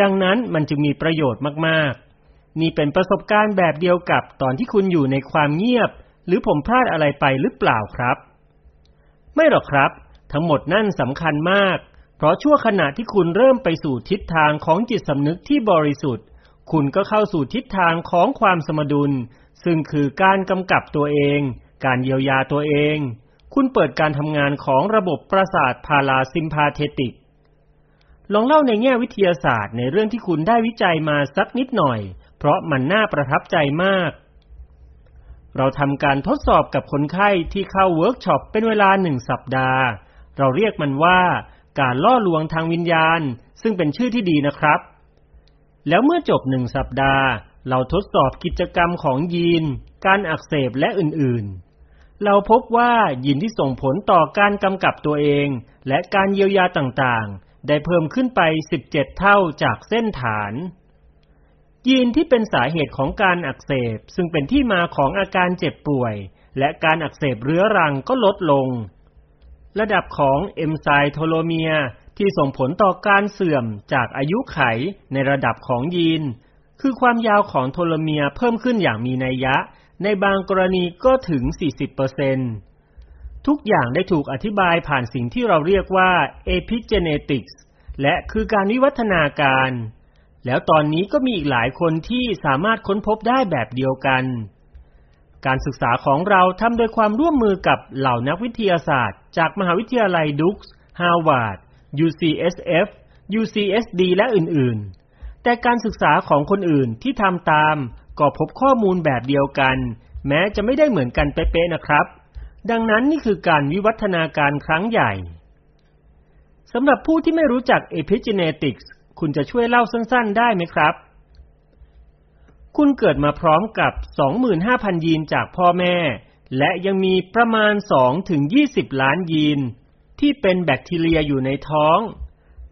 Speaker 1: ดังนั้นมันจึงมีประโยชน์มากๆ นี่เป็นประสบการณ์แบบเดียวกับตอนที่คุณอยู่ในความเงียบ หรือผมพลาดอะไรไปหรือเปล่าครับ ไม่หรอกครับ ทั้งหมดนั่นสำคัญมาก เพราะชั่วขณะที่คุณเริ่มไปสู่ทิศทางของจิตสำนึกที่บริสุทธิ์ คุณก็เข้าสู่ทิศทางของความสมดุล ซึ่งคือการกำกับตัวเอง การเยียวยาตัวเอง คุณเปิดการทำงานของระบบประสาทพาราซิมพาเทติกลองเล่าในแง่วิทยาศาสตร์ในเรื่องที่คุณได้วิจัยมาสักนิดหน่อย เพราะมันน่าประทับใจมาก เราทำการทดสอบกับคนไข้ที่เข้าเวิร์กช็อปเป็นเวลาหนึ่งสัปดาห์ เราเรียกมันว่าการล่อลวงทางวิญญาณ ซึ่งเป็นชื่อที่ดีนะครับ แล้วเมื่อจบหนึ่งสัปดาห์ เราทดสอบกิจกรรมของยีน การอักเสบและอื่นๆ เราพบว่ายีนที่ส่งผลต่อการกำกับตัวเอง และการเยียวยาต่างๆ ได้เพิ่มขึ้นไป 17 เท่าจากเส้นฐาน ยีนที่เป็นสาเหตุของการอักเสบ ซึ่งเป็นที่มาของอาการเจ็บป่วย และการอักเสบเรื้อรังก็ลดลง ระดับของเอนไซม์โทโลเมียที่ส่งผลต่อการเสื่อมจากอายุไขในระดับของยีน คือความยาวของโทโลเมียเพิ่มขึ้นอย่างมีนัยยะ ในบางกรณีก็ถึง 40%ทุกอย่างได้ถูกอธิบายผ่านสิ่งที่เราเรียกว่า epigenetics และคือการวิวัฒนาการ แล้วตอนนี้ก็มีอีกหลายคนที่สามารถค้นพบได้แบบเดียวกัน การศึกษาของเราทำโดยความร่วมมือกับเหล่านักวิทยาศาสตร์ จากมหาวิทยาลัยดุกส์ฮาวาร์ด UCSF UCSD และอื่นๆ แต่การศึกษาของคนอื่นที่ทำตาม ก็พบข้อมูลแบบเดียวกัน แม้จะไม่ได้เหมือนกันเป๊ะๆนะครับ ดังนั้นนี่คือการวิวัฒนาการครั้งใหญ่สำหรับผู้ที่ไม่รู้จัก epigenetics คุณจะช่วยเล่าสั้นๆ ได้ไหมครับ คุณเกิดมาพร้อมกับ 25,000 ยีนจากพ่อแม่ และยังมีประมาณ2-20 ล้านยีน ที่เป็นแบคทีเรียอยู่ในท้อง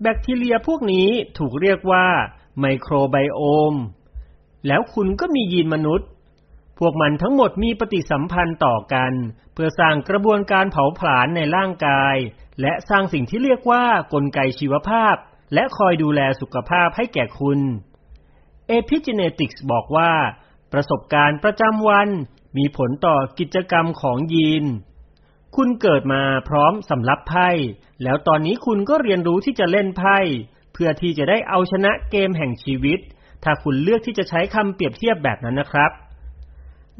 Speaker 1: แบคทีเรียพวกนี้ถูกเรียกว่าไมโครไบโอม แล้วคุณก็มียีนมนุษย์ พวกมันทั้งหมดมีปฏิสัมพันธ์ต่อกัน เพื่อสร้างกระบวนการเผาผลาญในร่างกาย และสร้างสิ่งที่เรียกว่ากลไกชีวภาพ และคอยดูแลสุขภาพให้แก่คุณเอพิจิเนติกส์บอกว่า ประสบการณ์ประจำวันมีผลต่อกิจกรรมของยีน คุณเกิดมาพร้อมสำรับไพ่ แล้วตอนนี้คุณก็เรียนรู้ที่จะเล่นไพ่ เพื่อที่จะได้เอาชนะเกมแห่งชีวิต ถ้าคุณเลือกที่จะใช้คำเปรียบเทียบแบบนั้นนะครับ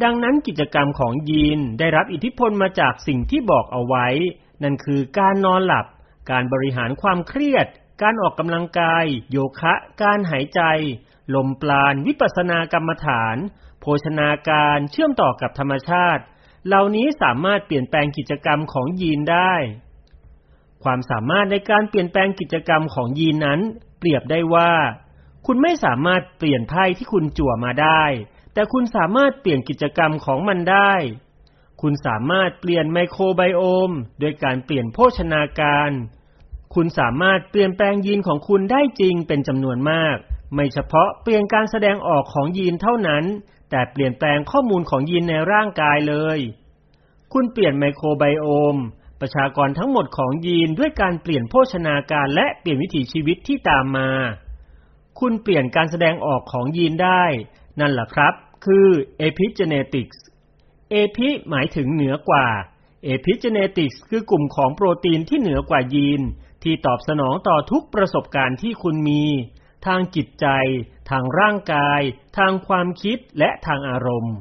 Speaker 1: ดังนั้นกิจกรรมของยีนได้รับอิทธิพลมาจากสิ่งที่บอกเอาไว้ นั่นคือการนอนหลับ การบริหารความเครียด การออกกำลังกาย โยคะ การหายใจ ลมปราณ วิปัสสนากรรมฐาน โภชนาการเชื่อมต่อกับธรรมชาติ เหล่านี้สามารถเปลี่ยนแปลงกิจกรรมของยีนได้ ความสามารถในการเปลี่ยนแปลงกิจกรรมของยีนนั้น เปรียบได้ว่า คุณไม่สามารถเปลี่ยนไพ่ที่คุณจั่วมาได้ แต่คุณสามารถเปลี่ยนกิจกรรมของมันได้คุณสามารถเปลี่ยนไมโครไบโอม โดยการเปลี่ยนโภชนาการ คุณสามารถเปลี่ยนแปลงยีนของคุณได้จริงเป็นจำนวนมาก ไม่เฉพาะเปลี่ยนการแสดงออกของยีนเท่านั้น แต่เปลี่ยนแปลงข้อมูลของยีนในร่างกายเลย คุณเปลี่ยนไมโครไบโอม ประชากรทั้งหมดของยีนด้วยการเปลี่ยนโภชนาการและเปลี่ยนวิถีชีวิตที่ตามมา คุณเปลี่ยนการแสดงออกของยีนได้ นั่นแหละครับ คือ epigenetics เอพิหมายถึงเหนือกว่าเอพิเจเนติกส์คือกลุ่มของโปรตีนที่เหนือกว่ายีน ที่ตอบสนองต่อทุกประสบการณ์ที่คุณมี ทางจิตใจ ทางร่างกาย ทางความคิดและทางอารมณ์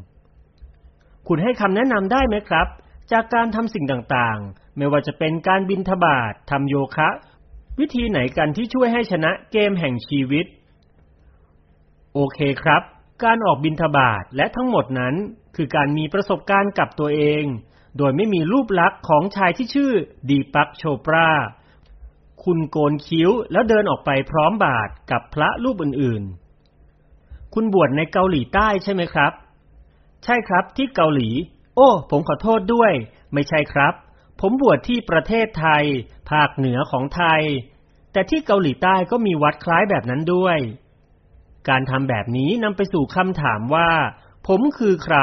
Speaker 1: คุณให้คำแนะนำได้ไหมครับ จากการทำสิ่งต่างๆ ไม่ว่าจะเป็นการบินทบาททำโยคะ วิธีไหนกันที่ช่วยให้ชนะเกมแห่งชีวิต โอเคครับ การออกบินทบาทและทั้งหมดนั้น คือการมีประสบการณ์กับตัวเอง โดยไม่มีรูปลักษณ์ของชายที่ชื่อดีปักโชปรา คุณโกนคิ้วแล้วเดินออกไปพร้อมบาทกับพระรูปอื่นๆ คุณบวชในเกาหลีใต้ใช่ไหมครับ ใช่ครับที่เกาหลี โอ้ ผมขอโทษด้วย ไม่ใช่ครับ ผมบวชที่ประเทศไทย ภาคเหนือของไทย แต่ที่เกาหลีใต้ก็มีวัดคล้ายแบบนั้นด้วย การทำแบบนี้นำไปสู่คำถามว่า ผมคือใคร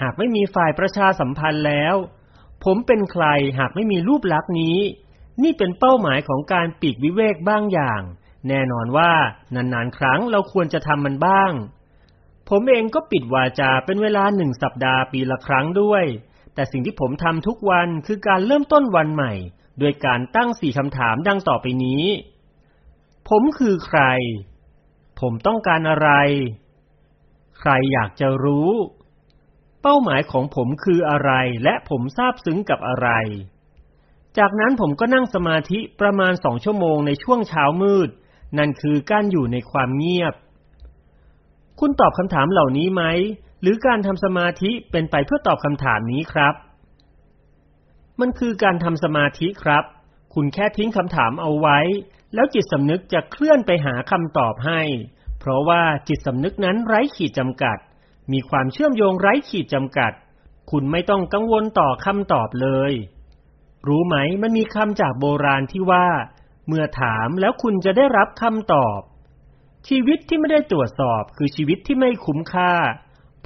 Speaker 1: หากไม่มีฝ่ายประชาสัมพันธ์แล้ว ผมเป็นใครหากไม่มีรูปลักษณ์นี้ นี่เป็นเป้าหมายของการปีกวิเวกบ้างอย่าง แน่นอนว่านานๆ ครั้งเราควรจะทำมันบ้าง ผมเองก็ปิดวาจาเป็นเวลาหนึ่งสัปดาห์ปีละครั้งด้วย แต่สิ่งที่ผมทำทุกวันคือการเริ่มต้นวันใหม่ด้วยการตั้งสี่คำถามดังต่อไปนี้ ผมคือใคร ผมต้องการอะไร ใครอยากจะรู้ เป้าหมายของผมคืออะไรและผมซาบซึ้งกับอะไร จากนั้นผมก็นั่งสมาธิประมาณสองชั่วโมงในช่วงเช้ามืด นั่นคือการอยู่ในความเงียบ คุณตอบคำถามเหล่านี้ไหม หรือการทำสมาธิเป็นไปเพื่อตอบคำถามนี้ครับ มันคือการทำสมาธิครับ คุณแค่ทิ้งคำถามเอาไว้ แล้วจิตสำนึกจะเคลื่อนไปหาคำตอบให้ เพราะว่าจิตสำนึกนั้นไร้ขีดจำกัด มีความเชื่อมโยงไร้ขีดจำกัด คุณไม่ต้องกังวลต่อคำตอบเลย รู้ไหมมันมีคำจากโบราณที่ว่า เมื่อถามแล้วคุณจะได้รับคำตอบ ชีวิตที่ไม่ได้ตรวจสอบคือชีวิตที่ไม่คุ้มค่า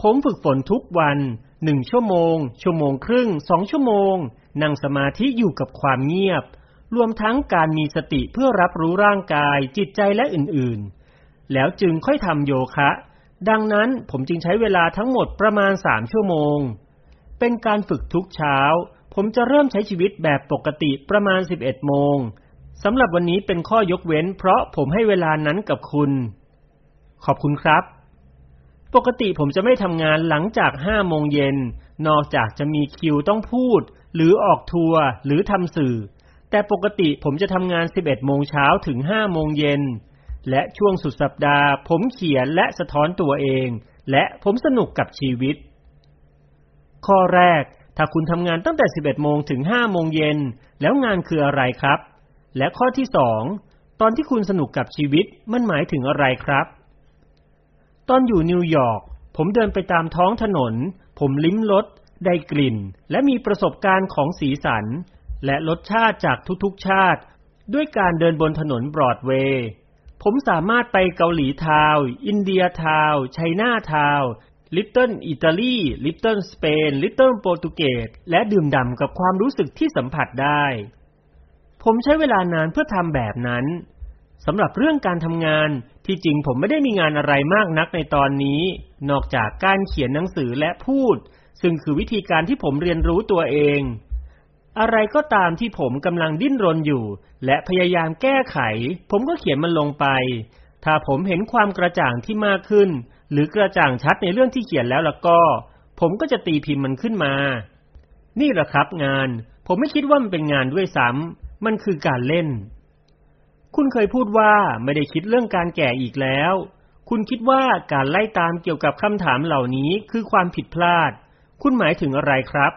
Speaker 1: ผมฝึกฝนทุกวันหนึ่งชั่วโมง ชั่วโมงครึ่งสองชั่วโมง นั่งสมาธิอยู่กับความเงียบ รวมทั้งการมีสติเพื่อรับรู้ร่างกาย จิตใจและอื่นๆ แล้วจึงค่อยทำโยคะ ดังนั้นผมจึงใช้เวลาทั้งหมดประมาณสามชั่วโมง เป็นการฝึกทุกเช้า ผมจะเริ่มใช้ชีวิตแบบปกติประมาณ 11 โมงสำหรับวันนี้เป็นข้อยกเว้น เพราะผมให้เวลานั้นกับคุณ ขอบคุณครับ ปกติผมจะไม่ทำงานหลังจากห้าโมงเย็น นอกจากจะมีคิวต้องพูด หรือออกทัวร์หรือทำสื่อ แต่ปกติผมจะทำงาน 11 โมงเช้าถึง 5 โมงเย็น และช่วงสุดสัปดาห์ ผมเขียนและสะท้อนตัวเอง และผมสนุกกับชีวิต ข้อแรก ถ้าคุณทำงานตั้งแต่ 11 โมงถึง 5 โมงเย็น แล้วงานคืออะไรครับ และข้อที่สองตอนที่คุณสนุกกับชีวิตมันหมายถึงอะไรครับ ตอนอยู่นิวยอร์กผมเดินไปตามท้องถนน ผมลิ้มรสได้กลิ่น และมีประสบการณ์ของสีสัน และรสชาติจากทุกๆชาติ ด้วยการเดินบนถนนบรอดเวย์ ผมสามารถไปเกาหลีทาวน์ อินเดียทาวน์ ไชน่าทาวน์ ลิตเติ้ลอิตาลีลิตเติ้ลสเปนลิตเติ้ลโปรตุเกสและดื่มด่ำกับความรู้สึกที่สัมผัสได้ ผมใช้เวลานานเพื่อทำแบบนั้นสำหรับเรื่องการทำงานที่จริงผมไม่ได้มีงานอะไรมากนักในตอนนี้ นอกจากการเขียนหนังสือและพูด ซึ่งคือวิธีการที่ผมเรียนรู้ตัวเอง อะไรก็ตามที่ผมกำลังดิ้นรนอยู่ และพยายามแก้ไข ผมก็เขียนมันลงไป ถ้าผมเห็นความกระจ่างที่มากขึ้น หรือกระจ่างชัดในเรื่องที่เขียนแล้วล่ะก็ ผมก็จะตีพิมพ์มันขึ้นมา นี่แหละครับงาน ผมไม่คิดว่ามันเป็นงานด้วยซ้ำมันคือการเล่น คุณเคยพูดว่าไม่ได้คิดเรื่องการแก่อีกแล้ว คุณคิดว่าการไล่ตามเกี่ยวกับคำถามเหล่านี้คือความผิดพลาด คุณหมายถึงอะไรครับ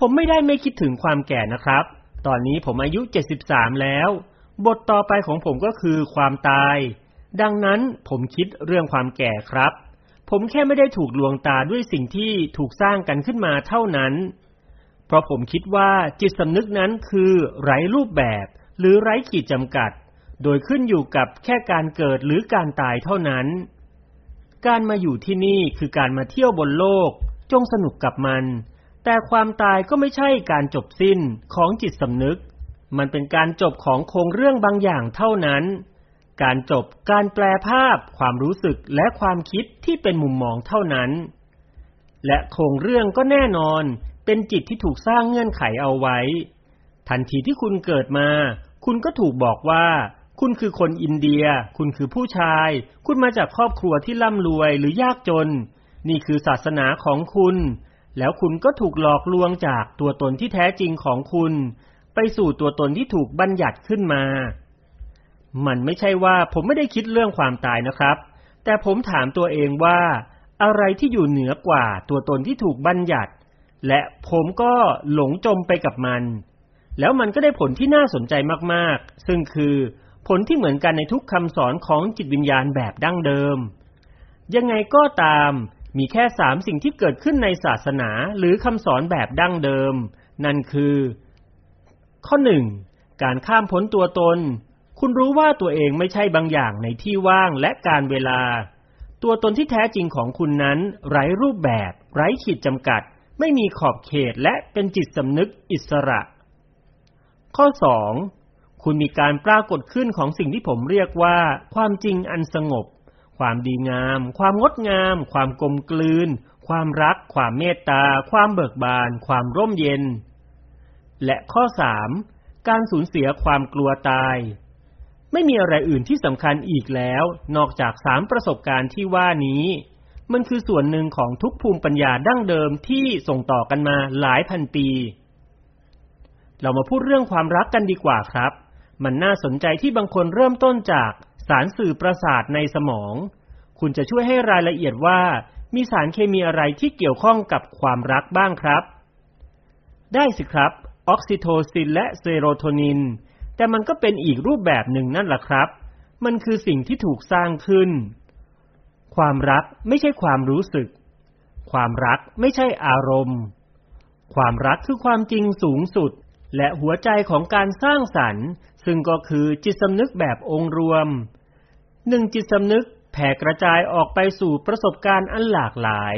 Speaker 1: ผมไม่ได้ไม่คิดถึงความแก่นะครับ ตอนนี้ผมอายุ 73 แล้ว บทต่อไปของผมก็คือความตาย ดังนั้นผมคิดเรื่องความแก่ครับ ผมแค่ไม่ได้ถูกลวงตาด้วยสิ่งที่ถูกสร้างกันขึ้นมาเท่านั้น เพราะผมคิดว่าจิตสำนึกนั้นคือไร้รูปแบบ หรือไร้ขีดจำกัด โดยขึ้นอยู่กับแค่การเกิดหรือการตายเท่านั้น การมาอยู่ที่นี่คือการมาเที่ยวบนโลก จงสนุกกับมัน แต่ความตายก็ไม่ใช่การจบสิ้นของจิตสำนึก มันเป็นการจบของโครงเรื่องบางอย่างเท่านั้น การจบการแปลภาพ ความรู้สึกและความคิดที่เป็นมุมมองเท่านั้น และโครงเรื่องก็แน่นอน เป็นจิตที่ถูกสร้างเงื่อนไขเอาไว้ ทันทีที่คุณเกิดมา คุณก็ถูกบอกว่า คุณคือคนอินเดีย คุณคือผู้ชาย คุณมาจากครอบครัวที่ร่ำรวยหรือยากจน นี่คือศาสนาของคุณ แล้วคุณก็ถูกหลอกลวงจากตัวตนที่แท้จริงของคุณ ไปสู่ตัวตนที่ถูกบัญญัติขึ้นมา มันไม่ใช่ว่าผมไม่ได้คิดเรื่องความตายนะครับ แต่ผมถามตัวเองว่า อะไรที่อยู่เหนือกว่าตัวตนที่ถูกบัญญัติ และผมก็หลงจมไปกับมัน แล้วมันก็ได้ผลที่น่าสนใจมากๆ ซึ่งคือผลที่เหมือนกันในทุกคำสอนของจิตวิญญาณแบบดั้งเดิม ยังไงก็ตามมีแค่สามสิ่งที่เกิดขึ้นในศาสนาหรือคำสอนแบบดั้งเดิม นั่นคือ ข้อหนึ่งการข้ามพ้นตัวตน คุณรู้ว่าตัวเองไม่ใช่บางอย่างในที่ว่างและการเวลา ตัวตนที่แท้จริงของคุณนั้น ไร้รูปแบบ ไร้ขีดจำกัด ไม่มีขอบเขตและเป็นจิตสำนึกอิสระ ข้อสองคุณมีการปรากฏขึ้นของสิ่งที่ผมเรียกว่า ความจริงอันสงบ ความดีงาม ความงดงาม ความกลมกลืน ความรัก ความเมตตา ความเบิกบาน ความร่มเย็น และข้อสามการสูญเสียความกลัวตาย ไม่มีอะไรอื่นที่สำคัญอีกแล้ว นอกจากสามประสบการณ์ที่ว่านี้ มันคือส่วนหนึ่งของทุกภูมิปัญญาดั้งเดิมที่ส่งต่อกันมาหลายพันปี เรามาพูดเรื่องความรักกันดีกว่าครับ มันน่าสนใจที่บางคนเริ่มต้นจากสารสื่อประสาทในสมอง คุณจะช่วยให้รายละเอียดว่ามีสารเคมีอะไรที่เกี่ยวข้องกับความรักบ้างครับ ได้สิครับ ออกซิโทซินและเซโรโทนิน แต่มันก็เป็นอีกรูปแบบหนึ่งนั่นแหละครับ มันคือสิ่งที่ถูกสร้างขึ้น ความรักไม่ใช่ความรู้สึก ความรักไม่ใช่อารมณ์ ความรักคือความจริงสูงสุด และหัวใจของการสร้างสรรค์ ซึ่งก็คือจิตสำนึกแบบองค์รวม หนึ่งจิตสำนึกแผ่กระจายออกไปสู่ประสบการณ์อันหลากหลาย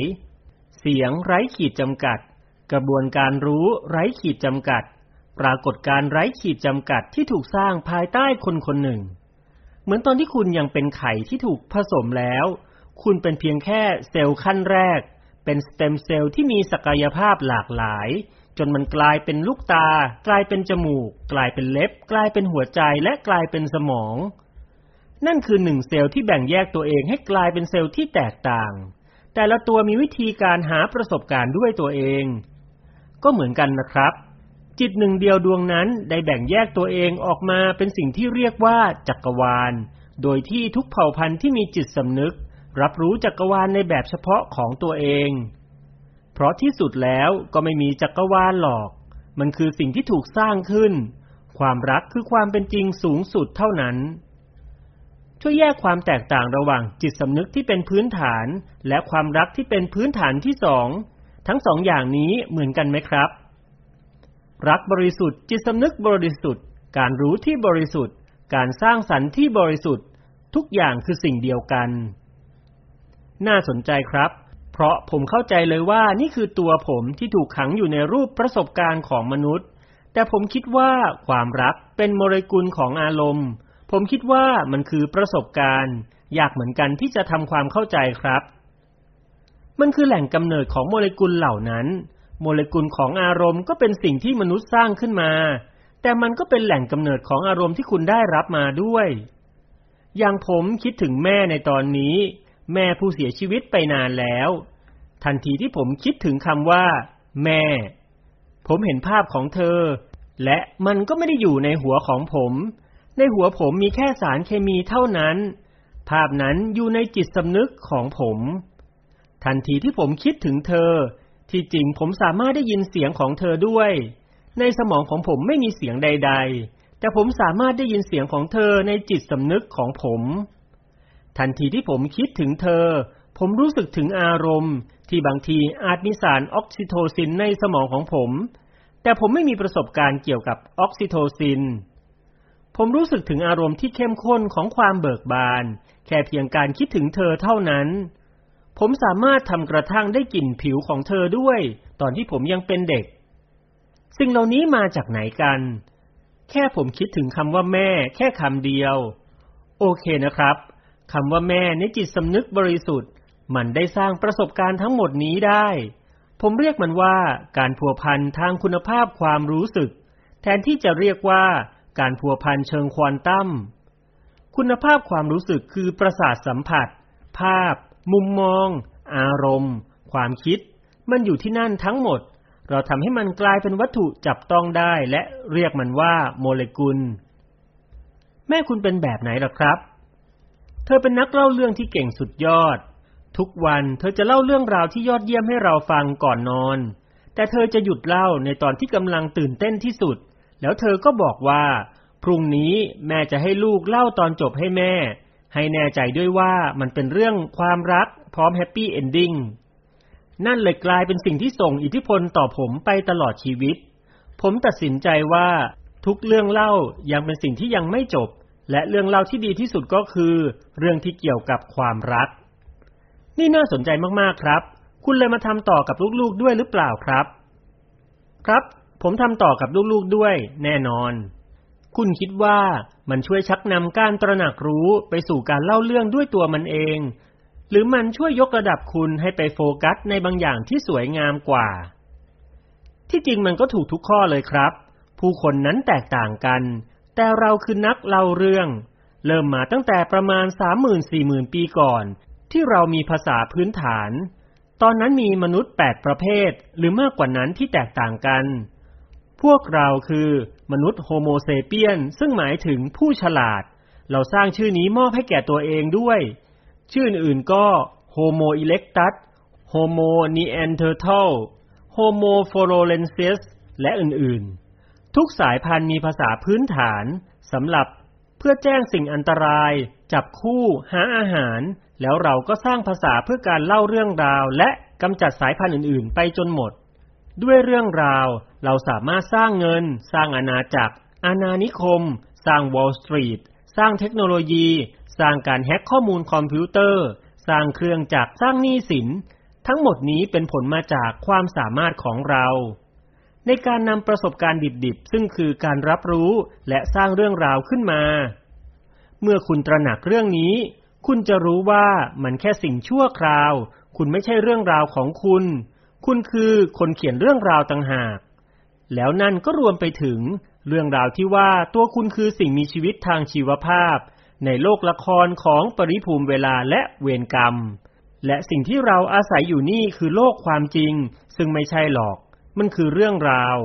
Speaker 1: เสียงไร้ขีดจำกัด กระบวนการรู้ไร้ขีดจำกัด ปรากฏการไร้ขีดจำกัดที่ถูกสร้างภายใต้คนคนหนึ่ง เหมือนตอนที่คุณยังเป็นไข่ที่ถูกผสมแล้ว คุณเป็นเพียงแค่เซลล์ขั้นแรก เป็นสเต็มเซลล์ที่มีศักยภาพหลากหลาย จนมันกลายเป็นลูกตา กลายเป็นจมูก กลายเป็นเล็บ กลายเป็นหัวใจและกลายเป็นสมอง นั่นคือหนึ่งเซลล์ที่แบ่งแยกตัวเองให้กลายเป็นเซลล์ที่แตกต่าง แต่ละตัวมีวิธีการหาประสบการณ์ด้วยตัวเอง ก็เหมือนกันนะครับ จิตหนึ่งเดียวดวงนั้นได้แบ่งแยกตัวเองออกมาเป็นสิ่งที่เรียกว่าจักรวาล โดยที่ทุกเผ่าพันธุ์ที่มีจิตสำนึก รับรู้จักรวาลในแบบเฉพาะของตัวเอง เพราะที่สุดแล้วก็ไม่มีจักรวาลหรอก มันคือสิ่งที่ถูกสร้างขึ้น ความรักคือความเป็นจริงสูงสุดเท่านั้น ช่วยแยกความแตกต่างระหว่างจิตสำนึกที่เป็นพื้นฐาน และความรักที่เป็นพื้นฐานที่สอง ทั้งสองอย่างนี้เหมือนกันไหมครับ รักบริสุทธิ์จิตสำนึกบริสุทธิ์ การรู้ที่บริสุทธิ์ การสร้างสรรค์ที่บริสุทธิ์ ทุกอย่างคือสิ่งเดียวกัน น่าสนใจครับ เพราะผมเข้าใจเลยว่านี่คือตัวผมที่ถูกขังอยู่ในรูปประสบการณ์ของมนุษย์ แต่ผมคิดว่าความรักเป็นโมเลกุลของอารมณ์ ผมคิดว่ามันคือประสบการณ์ ยากเหมือนกันที่จะทำความเข้าใจครับ มันคือแหล่งกำเนิดของโมเลกุลเหล่านั้น โมเลกุลของอารมณ์ก็เป็นสิ่งที่มนุษย์สร้างขึ้นมา แต่มันก็เป็นแหล่งกำเนิดของอารมณ์ที่คุณได้รับมาด้วย อย่างผมคิดถึงแม่ในตอนนี้ แม่ผู้เสียชีวิตไปนานแล้ว ทันทีที่ผมคิดถึงคำว่า แม่ ผมเห็นภาพของเธอ และมันก็ไม่ได้อยู่ในหัวของผม ในหัวผมมีแค่สารเคมีเท่านั้น ภาพนั้นอยู่ในจิตสำนึกของผม ทันทีที่ผมคิดถึงเธอ ที่จริงผมสามารถได้ยินเสียงของเธอด้วย ในสมองของผมไม่มีเสียงใด ๆ แต่ผมสามารถได้ยินเสียงของเธอในจิตสำนึกของผม ทันทีที่ผมคิดถึงเธอ ผมรู้สึกถึงอารมณ์ ที่บางทีอาจมีสารออกซิโทซินในสมองของผม แต่ผมไม่มีประสบการณ์เกี่ยวกับออกซิโทซิน ผมรู้สึกถึงอารมณ์ที่เข้มข้นของความเบิกบาน แค่เพียงการคิดถึงเธอเท่านั้น ผมสามารถทำกระทั่งได้กลิ่นผิวของเธอด้วย ตอนที่ผมยังเป็นเด็ก สิ่งเหล่านี้มาจากไหนกัน แค่ผมคิดถึงคำว่าแม่ แค่คำเดียว โอเคนะครับคำว่าแม่ในจิตสำนึกบริสุทธิ์ มันได้สร้างประสบการณ์ทั้งหมดนี้ได้ ผมเรียกมันว่าการพัวพันทางคุณภาพความรู้สึก แทนที่จะเรียกว่าการพัวพันเชิงควอนตัมคุณภาพความรู้สึกคือประสาทสัมผัส ภาพ มุมมอง อารมณ์ ความคิด มันอยู่ที่นั่นทั้งหมด เราทำให้มันกลายเป็นวัตถุจับต้องได้และเรียกมันว่าโมเลกุล แม่คุณเป็นแบบไหนล่ะครับ เธอเป็นนักเล่าเรื่องที่เก่งสุดยอด ทุกวันเธอจะเล่าเรื่องราวที่ยอดเยี่ยมให้เราฟังก่อนนอน แต่เธอจะหยุดเล่าในตอนที่กำลังตื่นเต้นที่สุด แล้วเธอก็บอกว่า พรุ่งนี้แม่จะให้ลูกเล่าตอนจบให้แม่ ให้แน่ใจด้วยว่ามันเป็นเรื่องความรักพร้อม happy ending นั่นเลยกลายเป็นสิ่งที่ส่งอิทธิพลต่อผมไปตลอดชีวิต ผมตัดสินใจว่าทุกเรื่องเล่ายังเป็นสิ่งที่ยังไม่จบ และเรื่องเล่าที่ดีที่สุดก็คือ เรื่องที่เกี่ยวกับความรัก นี่น่าสนใจมากๆครับ คุณเลยมาทำต่อกับลูกๆด้วยหรือเปล่าครับ ครับ ผมทำต่อกับลูกๆด้วย แน่นอน คุณคิดว่ามันช่วยชักนำการตระหนักรู้ไปสู่การเล่าเรื่องด้วยตัวมันเอง หรือมันช่วยยกระดับคุณให้ไปโฟกัสในบางอย่างที่สวยงามกว่า ที่จริงมันก็ถูกทุกข้อเลยครับ ผู้คนนั้นแตกต่างกัน แต่เราคือนักเล่าเรื่อง เริ่มมาตั้งแต่ประมาณสามหมื่นสี่หมื่นปีก่อน ที่เรามีภาษาพื้นฐาน ตอนนั้นมีมนุษย์แปดประเภท หรือมากกว่านั้นที่แตกต่างกันพวกเราคือ มนุษย์ Homo sapiens ซึ่งหมายถึงผู้ฉลาด เราสร้างชื่อนี้มอบให้แก่ตัวเองด้วย ชื่ออื่นก็ Homo erectus Homo neanderthal Homo floresiensis และอื่นๆ ทุกสายพันธุ์มีภาษาพื้นฐานสำหรับเพื่อแจ้งสิ่งอันตราย จับคู่หาอาหาร แล้วเราก็สร้างภาษาเพื่อการเล่าเรื่องราว และกำจัดสายพันธุ์อื่น ๆ ไปจนหมด ด้วยเรื่องราวเราสามารถสร้างเงิน สร้างอาณาจักร อาณานิคม สร้างวอลสตรีทสร้างเทคโนโลยี สร้างการแฮ็กข้อมูลคอมพิวเตอร์ สร้างเครื่องจักรสร้างหนี้สิน ทั้งหมดนี้เป็นผลมาจากความสามารถของเรา ในการนำประสบการณ์ดิบๆ ซึ่งคือการรับรู้และสร้างเรื่องราวขึ้นมา เมื่อคุณตระหนักเรื่องนี้ คุณจะรู้ว่ามันแค่สิ่งชั่วคราว คุณไม่ใช่เรื่องราวของคุณ คุณคือคนเขียนเรื่องราวต่างหาก แล้วนั่นก็รวมไปถึงเรื่องราวที่ว่าตัวคุณคือสิ่งมีชีวิตทางชีวภาพ ในโลกละครของปริภูมิเวลาและเวรกรรม และสิ่งที่เราอาศัยอยู่นี่คือโลกความจริง ซึ่งไม่ใช่หรอก มันคือเรื่องราว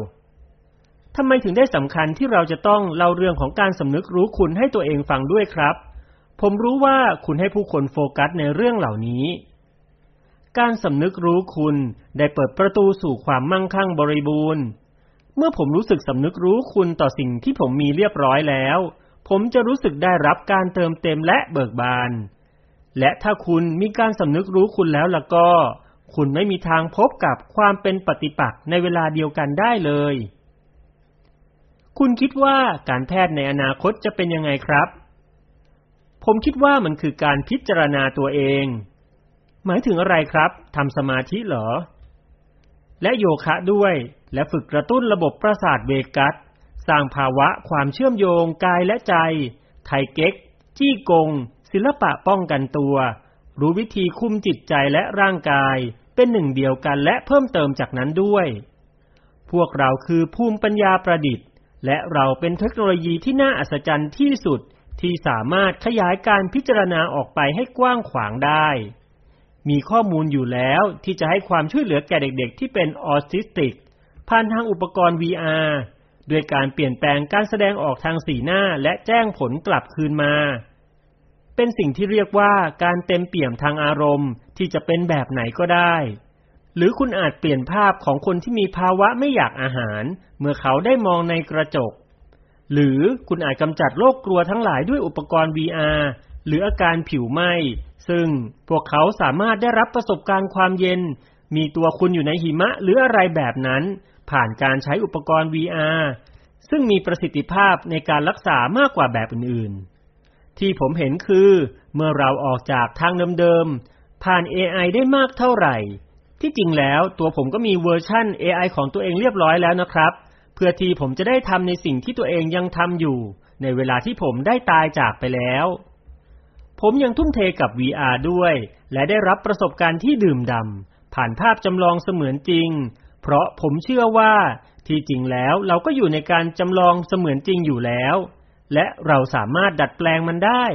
Speaker 1: ทำไมถึงได้สำคัญที่เราจะต้องเล่าเรื่องของการสำนึกรู้คุณให้ตัวเองฟังด้วยครับ ผมรู้ว่าคุณให้ผู้คนโฟกัสในเรื่องเหล่านี้ การสำนึกรู้คุณได้เปิดประตูสู่ความมั่งคั่งบริบูรณ์ เมื่อผมรู้สึกสำนึกรู้คุณต่อสิ่งที่ผมมีเรียบร้อยแล้ว ผมจะรู้สึกได้รับการเติมเต็มและเบิกบาน และถ้าคุณมีการสำนึกรู้คุณแล้วล่ะก็ คุณไม่มีทางพบกับความเป็นปฏิปักษ์ในเวลาเดียวกันได้เลย คุณคิดว่าการแพทย์ในอนาคตจะเป็นยังไงครับ ผมคิดว่ามันคือการพิจารณาตัวเอง หมายถึงอะไรครับทำสมาธิเหรอ และโยคะด้วย และฝึกกระตุ้นระบบประสาทเวกัส สร้างภาวะความเชื่อมโยงกายและใจ ไทเก๊ก จี้กง ศิลปะป้องกันตัว รู้วิธีคุมจิตใจและร่างกายเป็นหนึ่งเดียวกันและเพิ่มเติมจากนั้นด้วย พวกเราคือภูมิปัญญาประดิษฐ์ และเราเป็นเทคโนโลยีที่น่าอัศจรรย์ที่สุดที่สามารถขยายการพิจารณาออกไปให้กว้างขวางได้ มีข้อมูลอยู่แล้วที่จะให้ความช่วยเหลือแก่เด็กๆ ที่เป็นออทิสติก ผ่านทางอุปกรณ์ VR ด้วยการเปลี่ยนแปลงการแสดงออกทางสีหน้าและแจ้งผลกลับคืนมา เป็นสิ่งที่เรียกว่าการเต็มเปี่ยมทางอารมณ์ที่จะเป็นแบบไหนก็ได้ หรือคุณอาจเปลี่ยนภาพของคนที่มีภาวะไม่อยากอาหาร เมื่อเขาได้มองในกระจก หรือคุณอาจกำจัดโรคกลัวทั้งหลายด้วยอุปกรณ์ VR หรืออาการผิวไหม้ ซึ่งพวกเขาสามารถได้รับประสบการณ์ความเย็น มีตัวคุณอยู่ในหิมะหรืออะไรแบบนั้น ผ่านการใช้อุปกรณ์ VR ซึ่งมีประสิทธิภาพในการรักษามากกว่าแบบอื่นๆ ที่ผมเห็นคือเมื่อเราออกจากทางเดิมๆ ผ่าน AI ได้มากเท่าไหร่ ที่จริงแล้วตัวผมก็มีเวอร์ชั่น AI ของตัวเองเรียบร้อยแล้วนะครับ เพื่อที่ผมจะได้ทำในสิ่งที่ตัวเองยังทำอยู่ ในเวลาที่ผมได้ตายจากไปแล้ว ผมยังทุ่มเทกับ VR ด้วย และได้รับประสบการณ์ที่ดื่มด่ำผ่านภาพจำลองเสมือนจริง เพราะผมเชื่อว่าที่จริงแล้วเราก็อยู่ในการจำลองเสมือนจริงอยู่แล้ว และเราสามารถดัดแปลงมันได้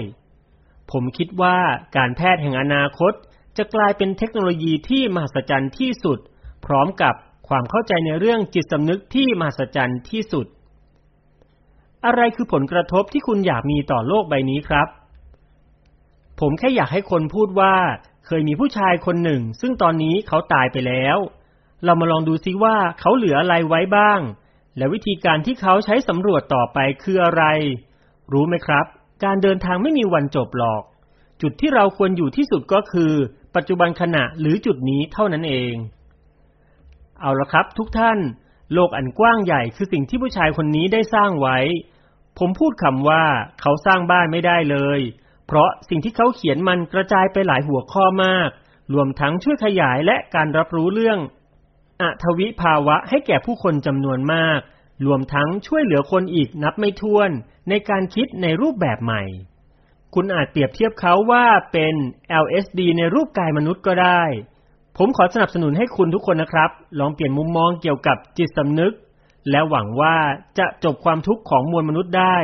Speaker 1: ผมคิดว่าการแพทย์แห่งอนาคต จะกลายเป็นเทคโนโลยีที่มหัศจรรย์ที่สุด พร้อมกับความเข้าใจในเรื่องจิตสำนึกที่มหัศจรรย์ที่สุด อะไรคือผลกระทบที่คุณอยากมีต่อโลกใบนี้ครับ ผมแค่อยากให้คนพูดว่า เคยมีผู้ชายคนหนึ่ง ซึ่งตอนนี้เขาตายไปแล้ว เรามาลองดูซิว่าเขาเหลืออะไรไว้บ้าง และวิธีการที่เขาใช้สำรวจต่อไปคืออะไร รู้ไหมครับ การเดินทางไม่มีวันจบหรอก จุดที่เราควรอยู่ที่สุดก็คือ ปัจจุบันขณะหรือจุดนี้เท่านั้นเอง เอาละครับ ทุกท่าน โลกอันกว้างใหญ่คือสิ่งที่ผู้ชายคนนี้ได้สร้างไว้ ผมพูดคำว่า เขาสร้างบ้านไม่ได้เลย เพราะสิ่งที่เขาเขียนมันกระจายไปหลายหัวข้อมาก รวมทั้งช่วยขยายและการรับรู้เรื่องอทวิภาวะให้แก่ผู้คนจำนวนมาก รวมทั้งช่วยเหลือคนอีกนับไม่ถ้วน ในการคิดในรูปแบบใหม่ คุณอาจเปรียบเทียบเขาว่าเป็น LSD ในรูปกายมนุษย์ก็ได้ ผมขอสนับสนุนให้คุณทุกคนนะครับ ลองเปลี่ยนมุมมองเกี่ยวกับจิตสำนึก และหวังว่าจะจบความทุกข์ของมวลมนุษย์ได้